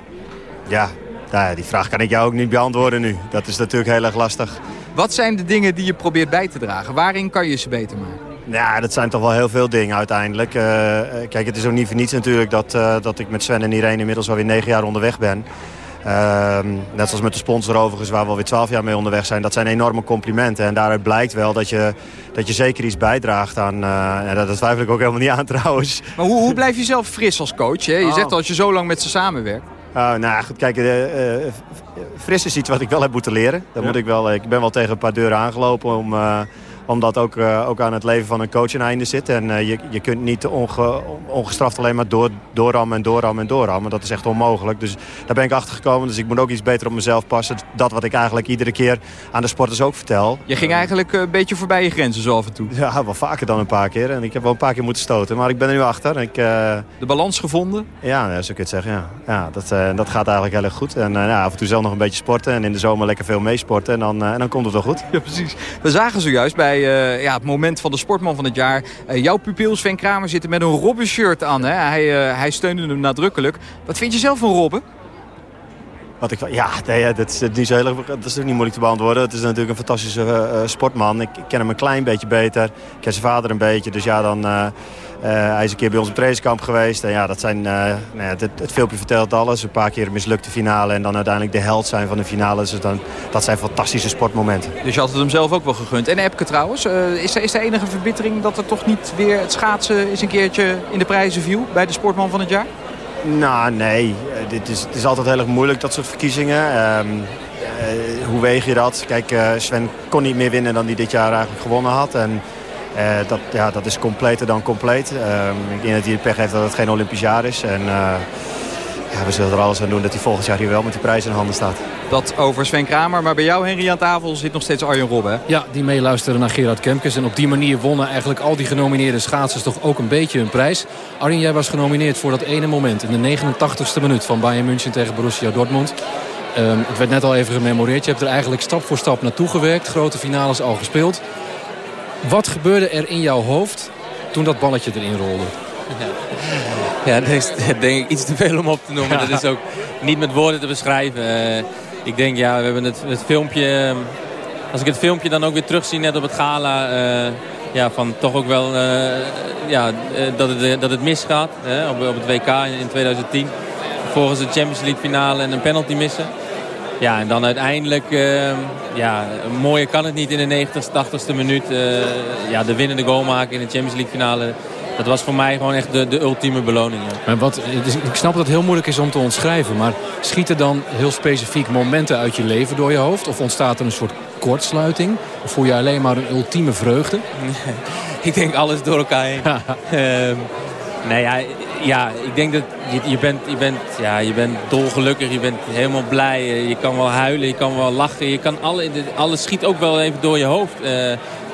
Ja, nou, die vraag kan ik jou ook niet beantwoorden nu. Dat is natuurlijk heel erg lastig. Wat zijn de dingen die je probeert bij te dragen? Waarin kan je ze beter maken? Ja, dat zijn toch wel heel veel dingen uiteindelijk. Uh, kijk, het is ook niet voor niets natuurlijk dat, uh, dat ik met Sven en Irene inmiddels alweer negen jaar onderweg ben. Uh, net zoals met de sponsor overigens, waar we alweer twaalf jaar mee onderweg zijn. Dat zijn enorme complimenten. En daaruit blijkt wel dat je, dat je zeker iets bijdraagt aan... en dat twijfel ik ook helemaal niet aan trouwens. Maar hoe, hoe blijf je zelf fris als coach? Hè? Je oh. zegt als je zo lang met ze samenwerkt. Uh, nou goed, kijk, uh, fris is iets wat ik wel heb moeten leren. Dat moet ik, wel, ik ben wel tegen een paar deuren aangelopen om omdat ook, uh, ook aan het leven van een coach een einde zit. En uh, je, je kunt niet onge, ongestraft alleen maar door, doorrammen en doorrammen en doorrammen. Dat is echt onmogelijk. Dus daar ben ik achter gekomen. Dus ik moet ook iets beter op mezelf passen. Dat wat ik eigenlijk iedere keer aan de sporters ook vertel. Je ging eigenlijk een beetje voorbij je grenzen zo af en toe. Ja, wel vaker dan een paar keer. En ik heb wel een paar keer moeten stoten. Maar ik ben er nu achter. Ik, uh... De balans gevonden? Ja, zo kun je het zeggen. Ja. Ja, dat, dat gaat eigenlijk heel erg goed. En ja, af en toe zelf nog een beetje sporten. En in de zomer lekker veel meesporten. En dan, en dan komt het wel goed. Ja, precies. We zagen zojuist bij uh, ja, het moment van de sportman van het jaar. Uh, jouw pupil Sven Kramer zit met een Robben shirt aan. Hè? Hij, uh, hij steunde hem nadrukkelijk. Wat vind je zelf van Robben? Wat ik, ja, nee, dat, is niet heel, dat is niet moeilijk te beantwoorden. Het is natuurlijk een fantastische sportman. Ik, ken hem een klein beetje beter. Ik ken zijn vader een beetje. Dus ja, dan uh, hij is een keer bij ons op trainingskamp geweest. En ja, dat zijn, nou het, het, filmpje vertelt alles. Een paar keer een mislukte finale en dan uiteindelijk de held zijn van de finale. Dus dan, dat zijn fantastische sportmomenten. Dus je had het hem zelf ook wel gegund. En Epke trouwens, is, is er enige verbittering dat er toch niet weer het schaatsen eens een keertje in de prijzen viel bij de sportman van het jaar? Nou, nee. Dit is, het is altijd heel erg moeilijk, dat soort verkiezingen. Um, hoe weeg je dat? Kijk, Sven kon niet meer winnen dan hij dit jaar eigenlijk gewonnen had. En dat, ja, dat is completer dan compleet. Uh, ik denk dat hij de pech heeft dat het geen Olympisch jaar is. En ja, we zullen er alles aan doen dat hij volgend jaar hier wel met die prijs in handen staat. Dat over Sven Kramer. Maar bij jou, Henry, aan tafel zit nog steeds Arjen Robben. Ja, die meeluisteren naar Gerard Kemkes. En op die manier wonnen eigenlijk al die genomineerde schaatsers toch ook een beetje hun prijs. Arjen, jij was genomineerd voor dat ene moment in de 89ste minuut van Bayern München tegen Borussia Dortmund. Um, het werd net al even gememoreerd. Je hebt er eigenlijk stap voor stap naartoe gewerkt. Grote finales al gespeeld. Wat gebeurde er in jouw hoofd toen dat balletje erin rolde? Ja, dat is denk ik iets te veel om op te noemen. Dat is ook niet met woorden te beschrijven. Uh, ik denk, ja, we hebben het, het filmpje... Als ik het filmpje dan ook weer terugzie net op het gala... Uh, ja, van toch ook wel ja, dat, het, dat het misgaat op, op het WK in 2010. Volgens de Champions League finale en een penalty missen. Ja, en dan uiteindelijk, ja, mooier kan het niet in de 90ste, 80ste minuut. Ja, de winnende goal maken in de Champions League finale. Dat was voor mij gewoon echt de, de ultieme beloning. Ja. wat, ik snap dat het heel moeilijk is om te omschrijven. Maar schieten dan heel specifiek momenten uit je leven door je hoofd? Of ontstaat er een soort kortsluiting? Of voel je alleen maar een ultieme vreugde? ik denk alles door elkaar heen. um, nee, ja, ja, ik denk dat je, je, bent, je, bent, ja, je bent dolgelukkig, je bent helemaal blij. Je kan wel huilen, je kan wel lachen. Je kan alle, alles schiet ook wel even door je hoofd. Uh,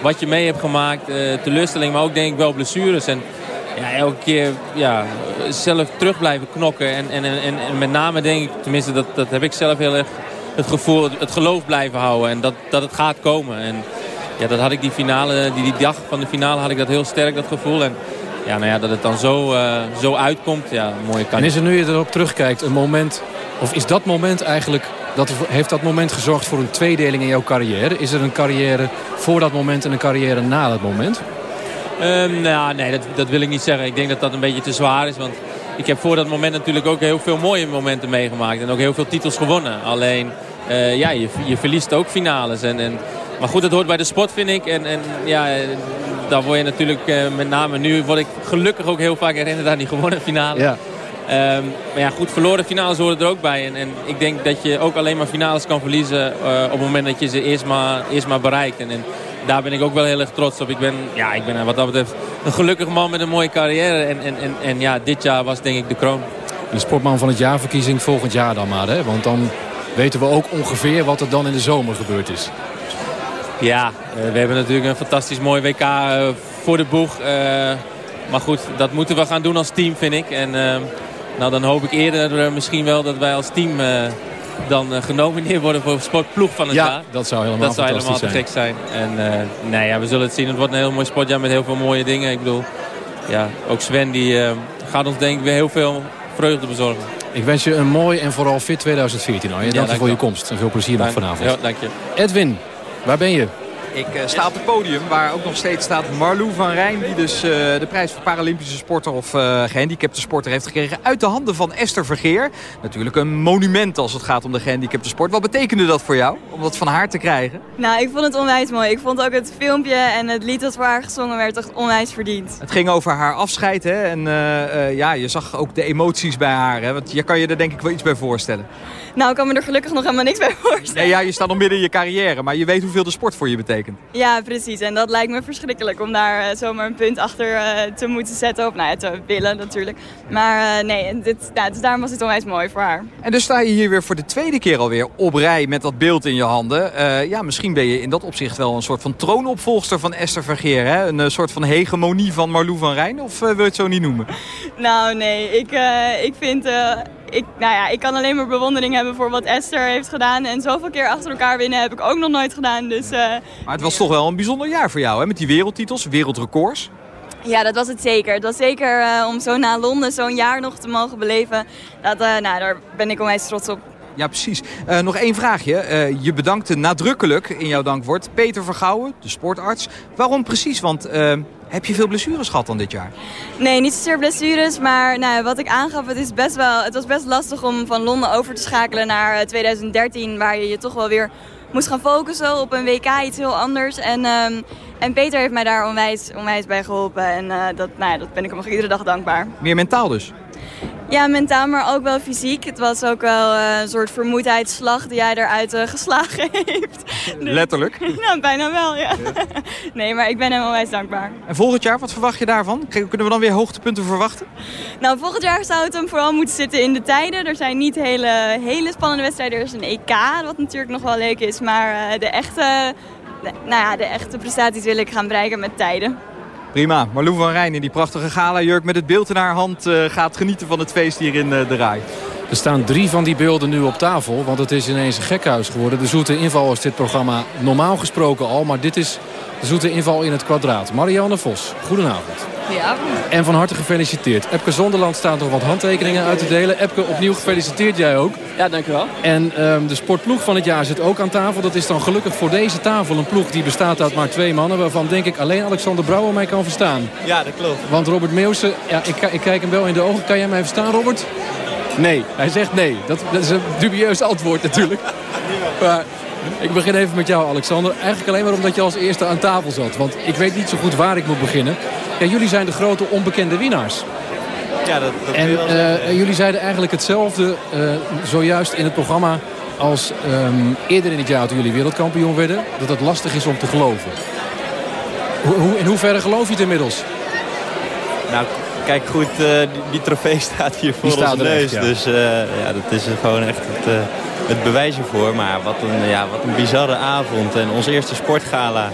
wat je mee hebt gemaakt, uh, teleurstelling, maar ook denk ik wel blessures. En ja, elke keer ja, zelf terug blijven knokken. En, en, en, met name denk ik, tenminste dat, dat heb ik zelf heel erg het gevoel, het geloof blijven houden. En dat, dat het gaat komen. En ja, dat had ik die finale, die, die dag van de finale had ik dat heel sterk, dat gevoel. En ja, nou ja, dat het dan zo, uh, zo uitkomt, ja, mooie kans. En is er nu je erop terugkijkt een moment, of is dat moment eigenlijk, dat, heeft dat moment gezorgd voor een tweedeling in jouw carrière? Is er een carrière voor dat moment en een carrière na dat moment? Um, nou, nee, dat, dat wil ik niet zeggen. Ik denk dat dat een beetje te zwaar is, want ik heb voor dat moment natuurlijk ook heel veel mooie momenten meegemaakt. En ook heel veel titels gewonnen. Alleen, uh, ja, je, je verliest ook finales. En, en, maar goed, dat hoort bij de sport, vind ik. En, en ja, dan word je natuurlijk uh, met name nu... word ik gelukkig ook heel vaak herinnerd aan die gewonnen finale. Ja. Um, maar ja, goed, verloren finales horen er ook bij. En, en ik denk dat je ook alleen maar finales kan verliezen... Uh, op het moment dat je ze eerst maar, eerst maar bereikt. En, en, daar ben ik ook wel heel erg trots op. Ik ben, ja, ik ben wat dat betreft een gelukkig man met een mooie carrière. En, en, en, en ja, dit jaar was denk ik de kroon. De sportman van het jaarverkiezing volgend jaar dan maar. Hè? Want dan weten we ook ongeveer wat er dan in de zomer gebeurd is. Ja, uh, we hebben natuurlijk een fantastisch mooi WK uh, voor de boeg. Uh, maar goed, dat moeten we gaan doen als team, vind ik. En nou, dan hoop ik eerder misschien wel dat wij als team dan genomineerd worden voor sportploeg van het ja, jaar. dat zou helemaal, dat zou helemaal te gek zijn. En nee, ja, we zullen het zien. Het wordt een heel mooi sportjaar met heel veel mooie dingen. Ik bedoel, ja, ook Sven die gaat ons denk ik weer heel veel vreugde bezorgen. Ik wens je een mooi en vooral fit 2014. Arjen. Dank je voor je komst en veel plezier dank, nog vanavond. Ja, dank je. Edwin, Waar ben je? Ik uh, sta op het podium waar ook nog steeds staat Marlou van Rijn. Die dus uh, de prijs voor Paralympische sporter of uh, gehandicapte sporter heeft gekregen. Uit de handen van Esther Vergeer. Natuurlijk een monument als het gaat om de gehandicapte sport. Wat betekende dat voor jou om dat van haar te krijgen? Nou, ik vond het onwijs mooi. Ik vond ook het filmpje en het lied dat voor haar gezongen werd echt onwijs verdiend. Het ging over haar afscheid hè? en ja, je zag ook de emoties bij haar. Hè? Want je kan je er denk ik wel iets bij voorstellen. Nou, ik kan me er gelukkig nog helemaal niks bij voorstellen. Ja, ja, je staat nog midden in je carrière, maar je weet hoeveel de sport voor je betekent. Ja, precies. En dat lijkt me verschrikkelijk om daar uh, zomaar een punt achter uh, te moeten zetten. Of nou ja, te willen natuurlijk. Maar uh, nee, dit, nou, dus daarom was het onwijs mooi voor haar. En dus sta je hier weer voor de tweede keer alweer op rij met dat beeld in je handen. ja, misschien ben je in dat opzicht wel een soort van troonopvolgster van Esther Vergeer. Hè? Een soort van hegemonie van Marlou van Rijn. Of wil je het zo niet noemen? Nou, nee. Ik, ik vind ik, nou ja, ik kan alleen maar bewondering hebben voor wat Esther heeft gedaan. En zoveel keer achter elkaar winnen heb ik ook nog nooit gedaan. Dus, uh, maar het was toch wel een bijzonder jaar voor jou, hè? Met die wereldtitels, wereldrecords. Ja, dat was het zeker. Het was zeker uh, om zo na Londen zo'n jaar nog te mogen beleven. Dat, uh, nou, daar ben ik onwijs trots op. Ja, precies. Uh, nog één vraagje. Je bedankte nadrukkelijk in jouw dankwoord Peter Vergouwen, de sportarts. Waarom precies? Want heb je veel blessures gehad dan dit jaar? Nee, niet zozeer blessures. Maar nou, wat ik aangaf, het, is best wel, het was best lastig om van Londen over te schakelen naar 2013. Waar je je toch wel weer moest gaan focussen op een WK, iets heel anders. En, um, en Peter heeft mij daar onwijs, onwijs bij geholpen. En dat, nou ja, dat ben ik hem nog iedere dag dankbaar. Meer mentaal dus? Ja, mentaal, maar ook wel fysiek. Het was ook wel uh, een soort vermoeidheidsslag die hij eruit uh, geslagen heeft. Dus, Letterlijk? nou, bijna wel, ja. ja. nee, maar ik ben hem onwijs dankbaar. En volgend jaar, wat verwacht je daarvan? Kunnen we dan weer hoogtepunten verwachten? Nou, volgend jaar zou het hem vooral moeten zitten in de tijden. Er zijn niet hele, hele spannende wedstrijden. Er is een EK, wat natuurlijk nog wel leuk is. Maar uh, de echte... De, nou ja, de echte prestaties wil ik gaan bereiken met tijden. Prima. Marlou van Rijn in die prachtige gala-jurk met het beeld in haar hand uh, gaat genieten van het feest hier in uh, de Rai. Er staan drie van die beelden nu op tafel, want het is ineens een gekhuis geworden. De zoete inval is dit programma normaal gesproken al, maar dit is de zoete inval in het kwadraat. Marianne Vos, goedenavond. Goedenavond. En van harte gefeliciteerd. Epke Zonderland staat nog wat handtekeningen uit te delen. Epke, opnieuw gefeliciteerd jij ook. Ja, dankjewel. En ehm, de sportploeg van het jaar zit ook aan tafel. Dat is dan gelukkig voor deze tafel een ploeg die bestaat uit maar twee mannen... waarvan denk ik alleen Alexander Brouwer mij kan verstaan. Ja, dat klopt. Want Robert Meeuwsen, ja, ik, ik kijk hem wel in de ogen. Kan jij mij verstaan, Robert? Nee, hij zegt nee. Dat, dat is een dubieus antwoord natuurlijk. Maar ik begin even met jou, Alexander. Eigenlijk alleen maar omdat je als eerste aan tafel zat. Want ik weet niet zo goed waar ik moet beginnen. Ja, jullie zijn de grote onbekende winnaars. Ja, dat, En eh, jullie zeiden eigenlijk hetzelfde eh, zojuist in het programma... als ehm, eerder in het jaar toen jullie wereldkampioen werden. Dat het lastig is om te geloven. Hoe, hoe, in hoeverre geloof je het inmiddels? Nou, kijk goed, eh, die, die trofee staat hier voor ons echt, neus. ja. Dus eh, ja, dat is gewoon echt het, eh, het bewijs ervoor. Maar wat een, ja, wat een bizarre avond. En ons eerste sportgala.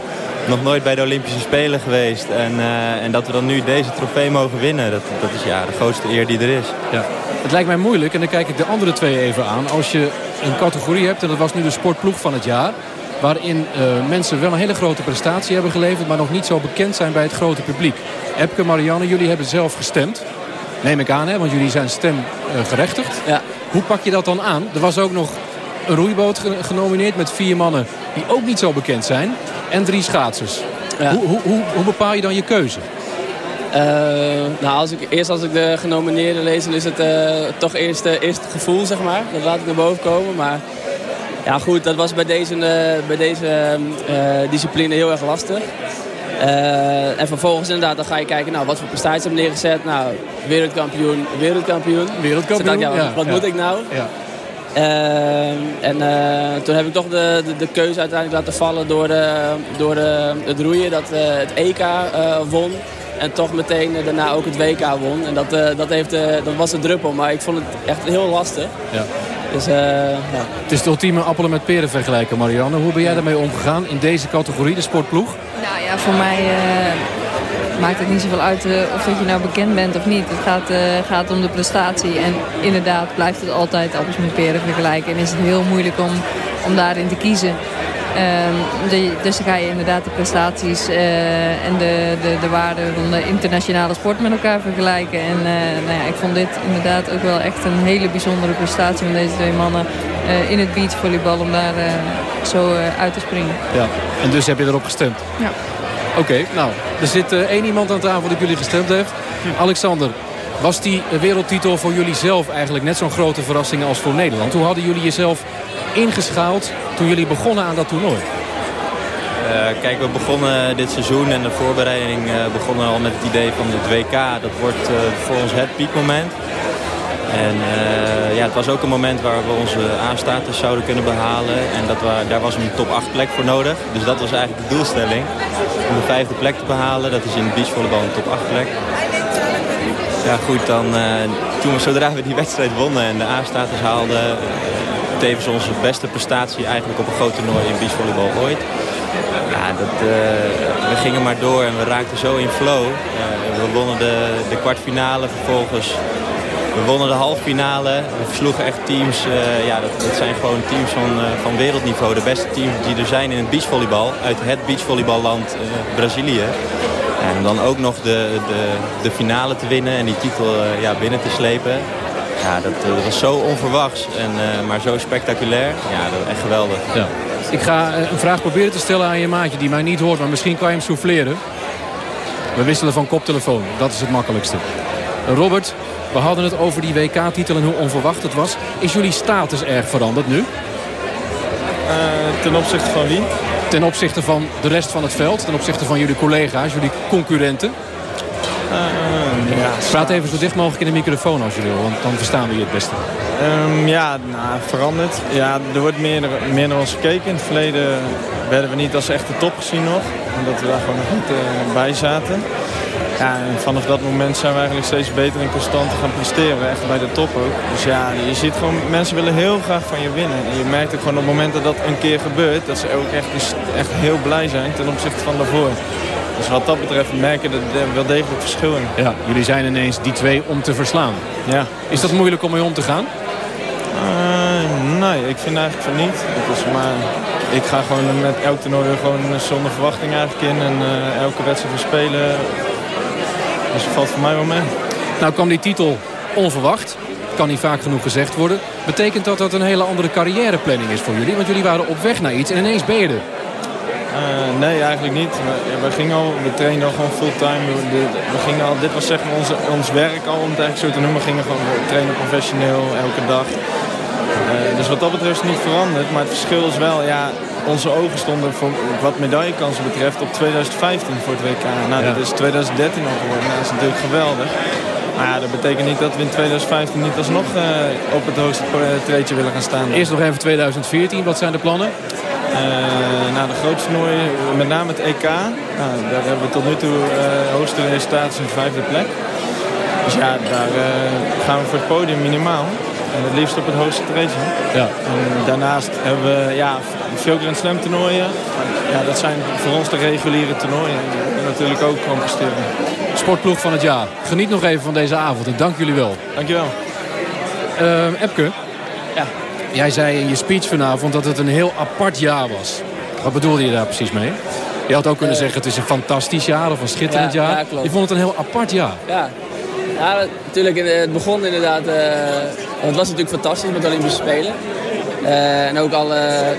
Nog nooit bij de Olympische Spelen geweest. En, en dat we dan nu deze trofee mogen winnen. Dat, dat is ja, de grootste eer die er is. Ja. Het lijkt mij moeilijk, en dan kijk ik de andere twee even aan. Als je een categorie hebt, en dat was nu de sportploeg van het jaar... waarin eh, mensen wel een hele grote prestatie hebben geleverd... maar nog niet zo bekend zijn bij het grote publiek. Epke, Marianne, jullie hebben zelf gestemd. Neem ik aan, hè, want jullie zijn stemgerechtigd. Ja. Hoe pak je dat dan aan? Er was ook nog een roeiboot ge- genomineerd met vier mannen... die ook niet zo bekend zijn. En drie schaatsers. Ja. Hoe, hoe, hoe, hoe bepaal je dan je keuze? Eh, nou, als ik, eerst als ik de genomineerden lees, dan is het eh, toch eerst, eh, eerst het gevoel, zeg maar. Dat laat ik naar boven komen. Maar ja, goed, dat was bij deze, eh, bij deze eh, discipline heel erg lastig. Eh, en vervolgens inderdaad, dan ga je kijken, nou, wat voor prestaties hebben neergezet. Nou, wereldkampioen, wereldkampioen. Wereldkampioen, ik, ja, ja, wat ja. moet ik nou? Ja. En toen heb ik toch de, de, de keuze uiteindelijk laten vallen door, door het roeien dat het EK won. En toch meteen daarna ook het WK won. En dat, dat, heeft, dat was de druppel, maar ik vond het echt heel lastig. Dus, eh, ja. Het is de ultieme appelen met peren vergelijken, Marianne. Hoe ben jij daarmee omgegaan in deze categorie, de sportploeg? Nou ja, voor mij eh, maakt het niet zoveel uit eh, of dat je nou bekend bent of niet. Het gaat, eh, gaat om de prestatie. En inderdaad blijft het altijd appels met peren vergelijken. En is het heel moeilijk om, om daarin te kiezen. Ehm, de- dus dan ga je inderdaad de prestaties eh, en de, de, de waarde van de internationale sport met elkaar vergelijken. En eh, nou ja, ik vond dit inderdaad ook wel echt een hele bijzondere prestatie van deze twee mannen eh, in het beachvolleybal om daar zo uit te springen. Ja. En dus heb je erop gestemd? Ja. Oké, nou, er zit één iemand aan tafel die op jullie gestemd heeft. Alexander, was die wereldtitel voor jullie zelf eigenlijk net zo'n grote verrassing als voor Nederland? Hoe hadden jullie jezelf ingeschaald toen jullie begonnen aan dat toernooi? Eh, kijk, we begonnen dit seizoen en de voorbereiding eh, begonnen al met het idee van het WK. Dat wordt eh, voor ons het piekmoment. En ja, het was ook een moment waar we onze A-status zouden kunnen behalen. En dat wa daar was een top 8 plek voor nodig. Dus dat was eigenlijk de doelstelling. Om de vijfde plek te behalen. Dat is in het beachvolleybal een top 8 plek. Ja goed, dan, toen we, zodra we die wedstrijd wonnen en de A-status haalden... tevens onze beste prestatie eigenlijk op een groot toernooi in beachvolleybal ooit. Ja, dat, eh, we gingen maar door en we raakten zo in flow. Eh, we wonnen de, de kwartfinale vervolgens. We wonnen de halffinale. We versloegen echt teams. eh, ja, dat, zijn gewoon teams van, van wereldniveau. De beste teams die er zijn in het beachvolleybal. Uit het beachvolleyballand Brazilië. En dan ook nog de, de, de finale te winnen en die titel ja, binnen te slepen. Ja, dat, eh, dat was zo onverwachts, en, eh, maar zo spectaculair. Ja, dat was echt geweldig. Ja. Ik ga eh, een vraag proberen te stellen aan je maatje die mij niet hoort, maar misschien kan je hem souffleren. We wisselen van koptelefoon, dat is het makkelijkste. Robert, we hadden het over die WK-titel en hoe onverwacht het was. Is jullie status erg veranderd nu? ten opzichte van wie? Ten opzichte van de rest van het veld, ten opzichte van jullie collega's, jullie concurrenten. Ja, Praat even zo dicht mogelijk in de microfoon als je wil, want dan verstaan we je het beste. Ehm, ja, nou, veranderd. Ja, er wordt meer, meer naar ons gekeken. In het verleden werden we niet als echte top gezien nog. Omdat we daar gewoon nog niet eh, bij zaten. Ja, en vanaf dat moment zijn we eigenlijk steeds beter en constanter gaan presteren. Echt bij de top ook. Dus ja, je ziet gewoon, mensen willen heel graag van je winnen. En je merkt ook gewoon op het moment dat dat een keer gebeurt, dat ze ook echt, echt heel blij zijn ten opzichte van daarvoor. Dus wat dat betreft merken we er wel degelijk verschil in. Ja, jullie zijn ineens die twee om te verslaan. Ja. Is dat moeilijk om mee om te gaan? Eh, nee, ik vind eigenlijk van niet. Het is maar, ik ga gewoon met elk toernooi gewoon zonder verwachting eigenlijk in. En eh, elke wedstrijd spelen. Dus dat valt voor mij wel mee. Nou kwam die titel onverwacht. Kan niet vaak genoeg gezegd worden. Betekent dat dat een hele andere carrièreplanning is voor jullie? Want jullie waren op weg naar iets en ineens ben je er. Uh, nee, eigenlijk niet. We, we, gingen al, we trainden al gewoon fulltime. We, we, gingen al, dit was zeg maar onze, ons werk al, om het eigenlijk zo te noemen. We gingen gewoon trainen professioneel, elke dag. Uh, dus wat dat betreft is het niet veranderd. Maar het verschil is wel, ja, onze ogen stonden voor, wat medaillekansen betreft op 2015 voor het WK. Nou, ja. dat is 2013 al geworden. Nou, dat is natuurlijk geweldig. Maar ja, dat betekent niet dat we in 2015 niet alsnog uh, op het hoogste treedje willen gaan staan. Eerst nog even 2014. Wat zijn de plannen? Uh, nou, de grootste toernooi, met name het EK. Nou, daar hebben we tot nu toe uh, hoogste resultaten een vijfde plek. Dus ja, daar uh, gaan we voor het podium minimaal. En het liefst op het hoogste treedje. Ja. En daarnaast hebben we ja, veel Grand Slam toernooien. Ja, dat zijn voor ons de reguliere toernooien. En natuurlijk ook gewoon presteren. Sportploeg van het jaar. Geniet nog even van deze avond en dank jullie wel. Dankjewel. Uh, Epke. Jij zei in je speech vanavond dat het een heel apart jaar was. Wat bedoelde je daar precies mee? Je had ook kunnen uh, zeggen het is een fantastisch jaar of een schitterend ja, jaar. Ja, klopt. Je vond het een heel apart jaar. Ja, ja natuurlijk. Het begon inderdaad... Uh, het was natuurlijk fantastisch met de Olympische Spelen. Uh, en ook al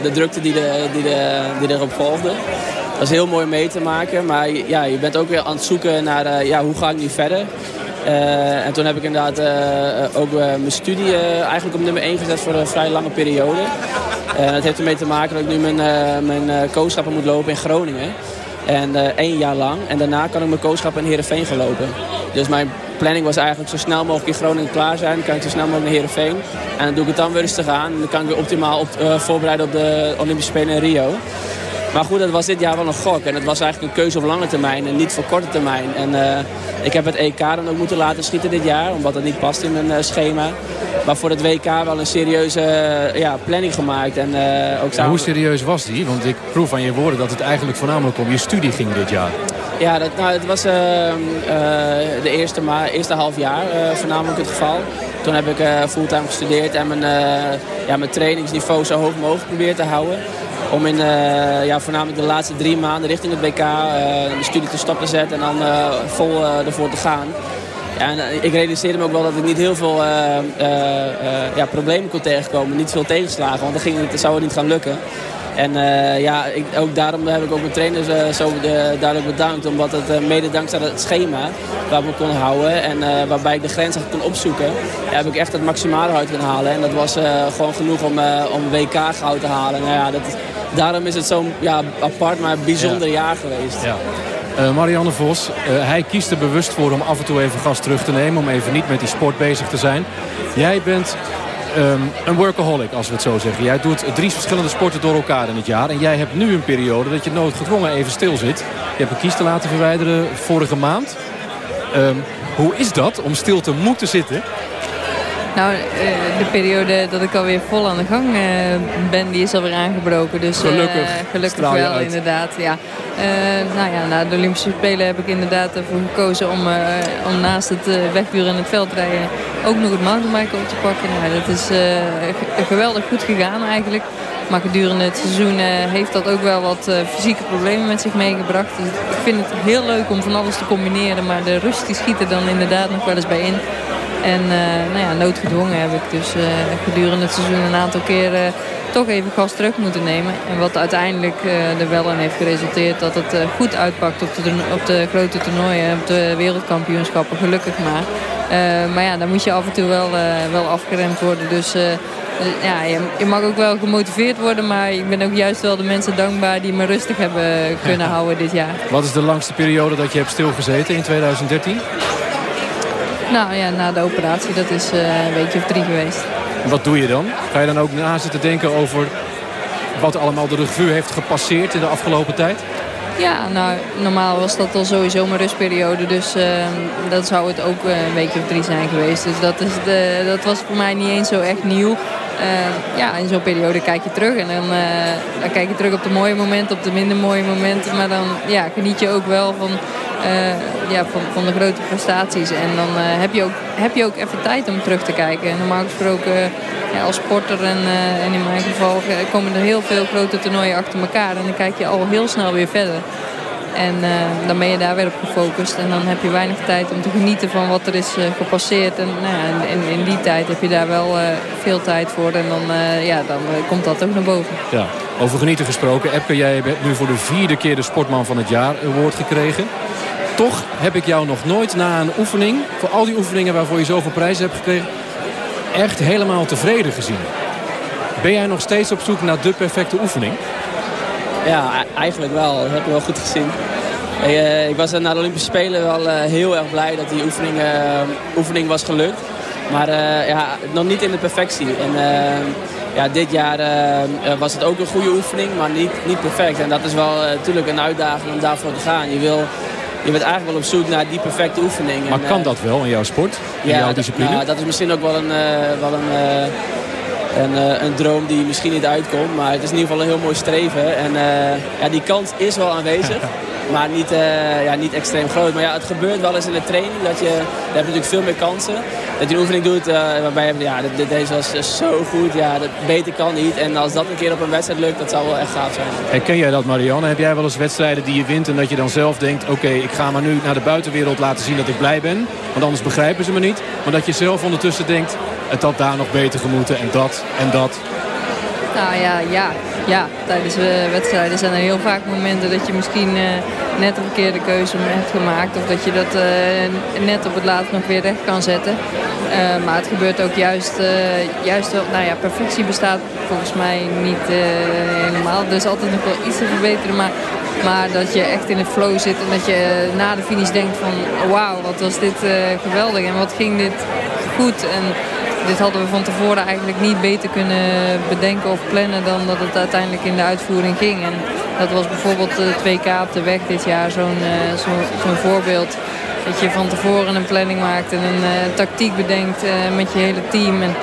de drukte die, de, die, de, die erop volgde. Dat is heel mooi mee te maken. Maar ja, je bent ook weer aan het zoeken naar ja, hoe ga ik nu verder. Uh, en toen heb ik inderdaad uh, ook mijn studie eigenlijk op nummer 1 gezet voor een vrij lange periode. dat heeft ermee te maken dat ik nu mijn, mijn moet lopen in Groningen. En één jaar lang. En daarna kan ik mijn kooschappen in Heerenveen gaan lopen. Dus mijn planning was eigenlijk zo snel mogelijk in Groningen klaar zijn. Dan kan ik zo snel mogelijk naar Heerenveen. En dan doe ik het dan rustig aan. En dan kan ik weer optimaal op, voorbereiden op de Olympische Spelen in Rio. Maar goed, dat was dit jaar wel een gok. En het was eigenlijk een keuze op lange termijn en niet voor korte termijn. En uh, ik heb het EK dan ook moeten laten schieten dit jaar, omdat het niet past in mijn uh, schema. Maar voor het WK wel een serieuze uh, ja, planning gemaakt. En, ook ja, hoe serieus was die? Want ik proef aan je woorden dat het eigenlijk voornamelijk om je studie ging dit jaar. Ja, dat, nou, het was de eerste, ma eerste half jaar voornamelijk het geval. Toen heb ik fulltime gestudeerd en mijn, ja, mijn trainingsniveau zo hoog mogelijk geprobeerd te houden om in uh, ja, voornamelijk de laatste drie maanden richting het WK uh, de studie te stoppen te zetten en dan uh, vol ervoor te gaan. Ja, ik realiseerde me ook wel dat ik niet heel veel ja, problemen kon tegenkomen, niet veel tegenslagen, want dan ging het, zou het niet gaan lukken. En ja, ik, ook daarom heb ik ook mijn trainers zo de, duidelijk bedankt. Omdat het mede dankzij het schema waar we kon houden en waarbij ik de grens kon opzoeken, ja, heb ik echt het maximale uit kunnen halen. En dat was gewoon genoeg om, om WK goud te halen. Nou ja, dat, daarom is het zo'n ja, apart, maar bijzonder ja. jaar geweest. Ja. Uh, Marianne Vos, uh, hij kiest er bewust voor om af en toe even gas terug te nemen. Om even niet met die sport bezig te zijn. Jij bent um, een workaholic, als we het zo zeggen. Jij doet drie verschillende sporten door elkaar in het jaar. En jij hebt nu een periode dat je noodgedwongen even stil zit. Je hebt een kies te laten verwijderen vorige maand. Um, hoe is dat om stil te moeten zitten? Nou, de periode dat ik alweer vol aan de gang uh, ben, die is alweer aangebroken. Dus, gelukkig. Uh, gelukkig wel, uit. inderdaad. Ja. Uh, nou ja, na de Olympische Spelen heb ik inderdaad ervoor gekozen om, om naast het wegduren en het veldrijden ook nog het mountainbiken op te pakken. Nou, dat is geweldig goed gegaan eigenlijk. Maar gedurende het seizoen heeft dat ook wel wat fysieke problemen met zich meegebracht. Dus ik vind het heel leuk om van alles te combineren. Maar de rust die schiet er dan inderdaad nog wel eens bij in. En uh, nou ja, noodgedwongen heb ik dus uh, gedurende het seizoen een aantal keren uh, toch even gas terug moeten nemen. En wat uiteindelijk er wel aan heeft geresulteerd dat het goed uitpakt op de, op de grote toernooien, op de wereldkampioenschappen, gelukkig maar. maar ja, dan moet je af en toe wel, wel afgeremd worden. Dus ja, je, je, mag ook wel gemotiveerd worden, maar ik ben ook juist wel de mensen dankbaar die me rustig hebben kunnen houden dit jaar. Wat is de langste periode dat je hebt stilgezeten in 2013? Nou ja, na de operatie, dat is uh, een weekje of drie geweest. Wat doe je dan? Ga je dan ook na zitten denken over wat allemaal de revue heeft gepasseerd in de afgelopen tijd? Ja, nou, normaal was dat al sowieso mijn rustperiode. Dus uh, dat zou het ook een weekje of drie zijn geweest. Dus dat, is de, dat was voor mij niet eens zo echt nieuw. Uh, ja, in zo'n periode kijk je terug. En dan, uh, dan kijk je terug op de mooie momenten, op de minder mooie momenten. Maar dan ja, geniet je ook wel van, uh, ja, van, van de grote prestaties. En dan heb, je ook, heb je ook even tijd om terug te kijken. En normaal gesproken ja, als sporter en, en in mijn geval komen er heel veel grote toernooien achter elkaar. En dan kijk je al heel snel weer verder. En dan ben je daar weer op gefocust. En dan heb je weinig tijd om te genieten van wat er is gepasseerd. En nou, in, in, die tijd heb je daar wel veel tijd voor. En dan, ja, dan komt dat ook naar boven. Ja. Over genieten gesproken. Epke, jij hebt nu voor de vierde keer de Sportman van het Jaar award gekregen. Toch heb ik jou nog nooit na een oefening... voor al die oefeningen waarvoor je zoveel prijzen hebt gekregen... echt helemaal tevreden gezien. Ben jij nog steeds op zoek naar de perfecte oefening? Ja, eigenlijk wel. Dat heb ik wel goed gezien. Ik, uh, ik was na de Olympische Spelen wel uh, heel erg blij dat die oefening, uh, oefening was gelukt. Maar ja, nog niet in de perfectie. En ja, dit jaar was het ook een goede oefening, maar niet, niet perfect. En dat is wel natuurlijk een uitdaging om daarvoor te gaan. Je wil je bent eigenlijk wel op zoek naar die perfecte oefening. Maar kan dat wel in jouw sport? In ja, jouw discipline? Nou, dat is misschien ook wel een, wel een, een, een, droom die misschien niet uitkomt. Maar het is in ieder geval een heel mooi streven. En ja, die kans is wel aanwezig. Maar niet, uh, ja, niet extreem groot. Maar ja, het gebeurt wel eens in de training. Dat je, daar heb je natuurlijk veel meer kansen. Dat je een oefening doet uh, waarbij je ja, dit, deze was zo goed. Ja, dat beter kan niet. En als dat een keer op een wedstrijd lukt, dat zou wel echt gaaf zijn. Herken jij dat, Marianne? Heb jij wel eens wedstrijden die je wint en dat je dan zelf denkt... oké, ik ga maar nu naar de buitenwereld laten zien dat ik blij ben. Want anders begrijpen ze me niet. Maar dat je zelf ondertussen denkt, het had daar nog beter gemoeten en dat en dat. Nou ja, ja, ja. tijdens uh, wedstrijden zijn er heel vaak momenten dat je misschien uh, net een verkeerde keuze hebt gemaakt. Of dat je dat uh, net op het laatst nog weer recht kan zetten. maar het gebeurt ook juist, juist wel, nou ja, perfectie bestaat volgens mij niet helemaal. Is altijd nog wel iets te verbeteren. Maar, maar dat je echt in het flow zit en dat je na de finish denkt van wauw, wat was dit geweldig en wat ging dit goed. En, dit hadden we van tevoren eigenlijk niet beter kunnen bedenken of plannen dan dat het uiteindelijk in de uitvoering ging. En dat was bijvoorbeeld het WK op de weg dit jaar zo'n uh, zo'n voorbeeld. Dat je van tevoren een planning maakt en een uh, tactiek bedenkt met je hele team. En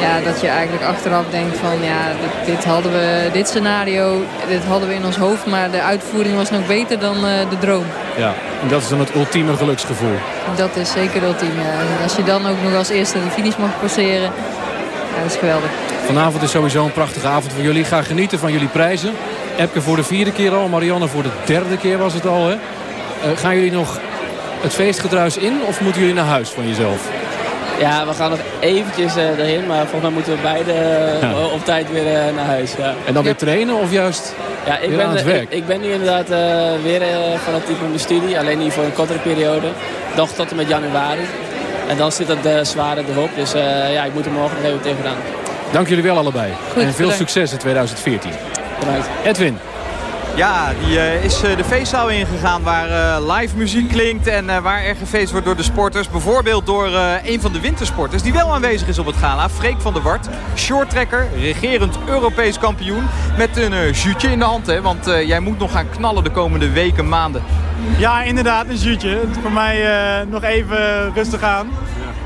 ja, dat je eigenlijk achteraf denkt van ja, dit, dit, hadden we, dit scenario dit hadden we in ons hoofd. Maar de uitvoering was nog beter dan de droom. Ja, en dat is dan het ultieme geluksgevoel. Dat is zeker het ultieme. En als je dan ook nog als eerste de finish mag passeren, ja, dat is geweldig. Vanavond is sowieso een prachtige avond voor jullie. Ga genieten van jullie prijzen. Epke voor de vierde keer al, Marianne voor de derde keer was het al. Hè? Uh, gaan jullie nog het feestgedruis in of moeten jullie naar huis van jezelf? Ja, we gaan nog eventjes uh, erheen, maar volgens mij moeten we beide uh, op tijd weer naar huis. Ja. En dan weer trainen of juist ja, ik ben, ik, ik, ben nu inderdaad weer van het type mijn studie, alleen niet voor een kortere periode. Nog tot en met januari. En dan zit het zware erop, dus ja, ik moet er morgen nog even tegenaan. Dank jullie wel allebei. Goed, en veel succes in 2014. Bedankt. Edwin. Ja, die uh, is uh, de feestzaal ingegaan waar uh, live muziek klinkt en waar er gefeest wordt door de sporters. Bijvoorbeeld door een van de wintersporters die wel aanwezig is op het gala. Freek van der Wart, shorttrekker, regerend Europees kampioen. Met een uh, in de hand, hè? want jij moet nog gaan knallen de komende weken, maanden. Ja, inderdaad, een jutje. Voor mij nog even rustig aan.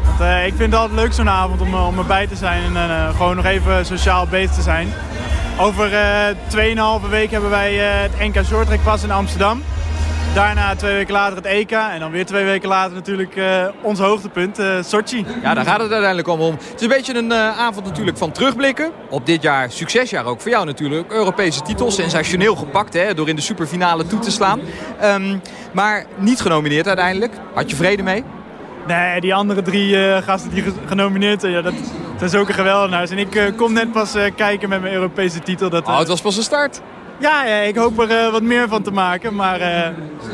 Want, ik vind het altijd leuk zo'n avond om, om erbij te zijn en gewoon nog even sociaal bezig te zijn. Over uh, 2,5 week hebben wij uh, het NK Shorttrack pas in Amsterdam. Daarna twee weken later het EK. En dan weer twee weken later natuurlijk uh, ons hoogtepunt, uh, Sochi. Ja, daar gaat het uiteindelijk om. Het is een beetje een avond natuurlijk van terugblikken. Op dit jaar, succesjaar ook voor jou natuurlijk. Europese titels, sensationeel gepakt hè, door in de superfinale toe te slaan. Um, maar niet genomineerd uiteindelijk. Had je vrede mee? Nee, die andere drie uh, gasten die genomineerd zijn, ja, dat zijn zulke geweldenaars. En ik uh, kom net pas uh, kijken met mijn Europese titel. Dat, oh, het was pas een start. Ja, ja, ik hoop er uh, wat meer van te maken. Maar uh,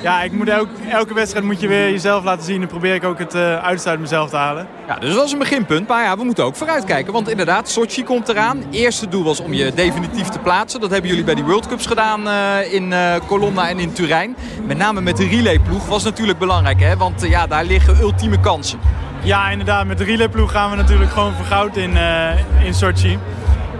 ja, ik moet elke, elke wedstrijd moet je weer jezelf laten zien. En probeer ik ook het uiterste uit mezelf te halen. Ja, dus dat is een beginpunt. Maar ja, we moeten ook vooruitkijken. Want inderdaad, Sochi komt eraan. Eerste doel was om je definitief te plaatsen. Dat hebben jullie bij die World Cups gedaan in Colonna en in Turijn. Met name met de relayploeg was natuurlijk belangrijk. Hè? Want ja, daar liggen ultieme kansen. Ja, inderdaad. Met de relayploeg gaan we natuurlijk gewoon voor goud in, in Sochi.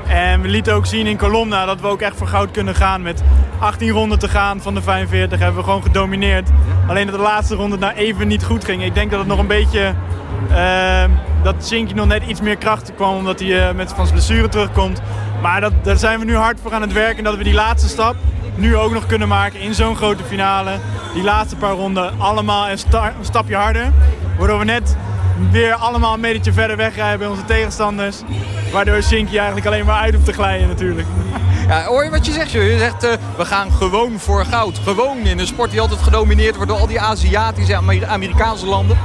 En we lieten ook zien in Colomna dat we ook echt voor goud kunnen gaan. Met 18 ronden te gaan van de 45 hebben we gewoon gedomineerd. Alleen dat de laatste ronde nou even niet goed ging. Ik denk dat het nog een beetje... Uh, dat Shinky nog net iets meer kracht kwam omdat hij uh, met van zijn blessure terugkomt. Maar dat, daar zijn we nu hard voor aan het werken. Dat we die laatste stap nu ook nog kunnen maken in zo'n grote finale. Die laatste paar ronden allemaal een, een stapje harder. Waardoor we net weer allemaal een metertje verder wegrijden bij onze tegenstanders. Waardoor Shinky eigenlijk alleen maar uit hoeft te glijden natuurlijk. Ja, hoor je wat je zegt? Je zegt, uh, we gaan gewoon voor goud. Gewoon in een sport die altijd gedomineerd wordt door al die Aziatische en Amerikaanse landen.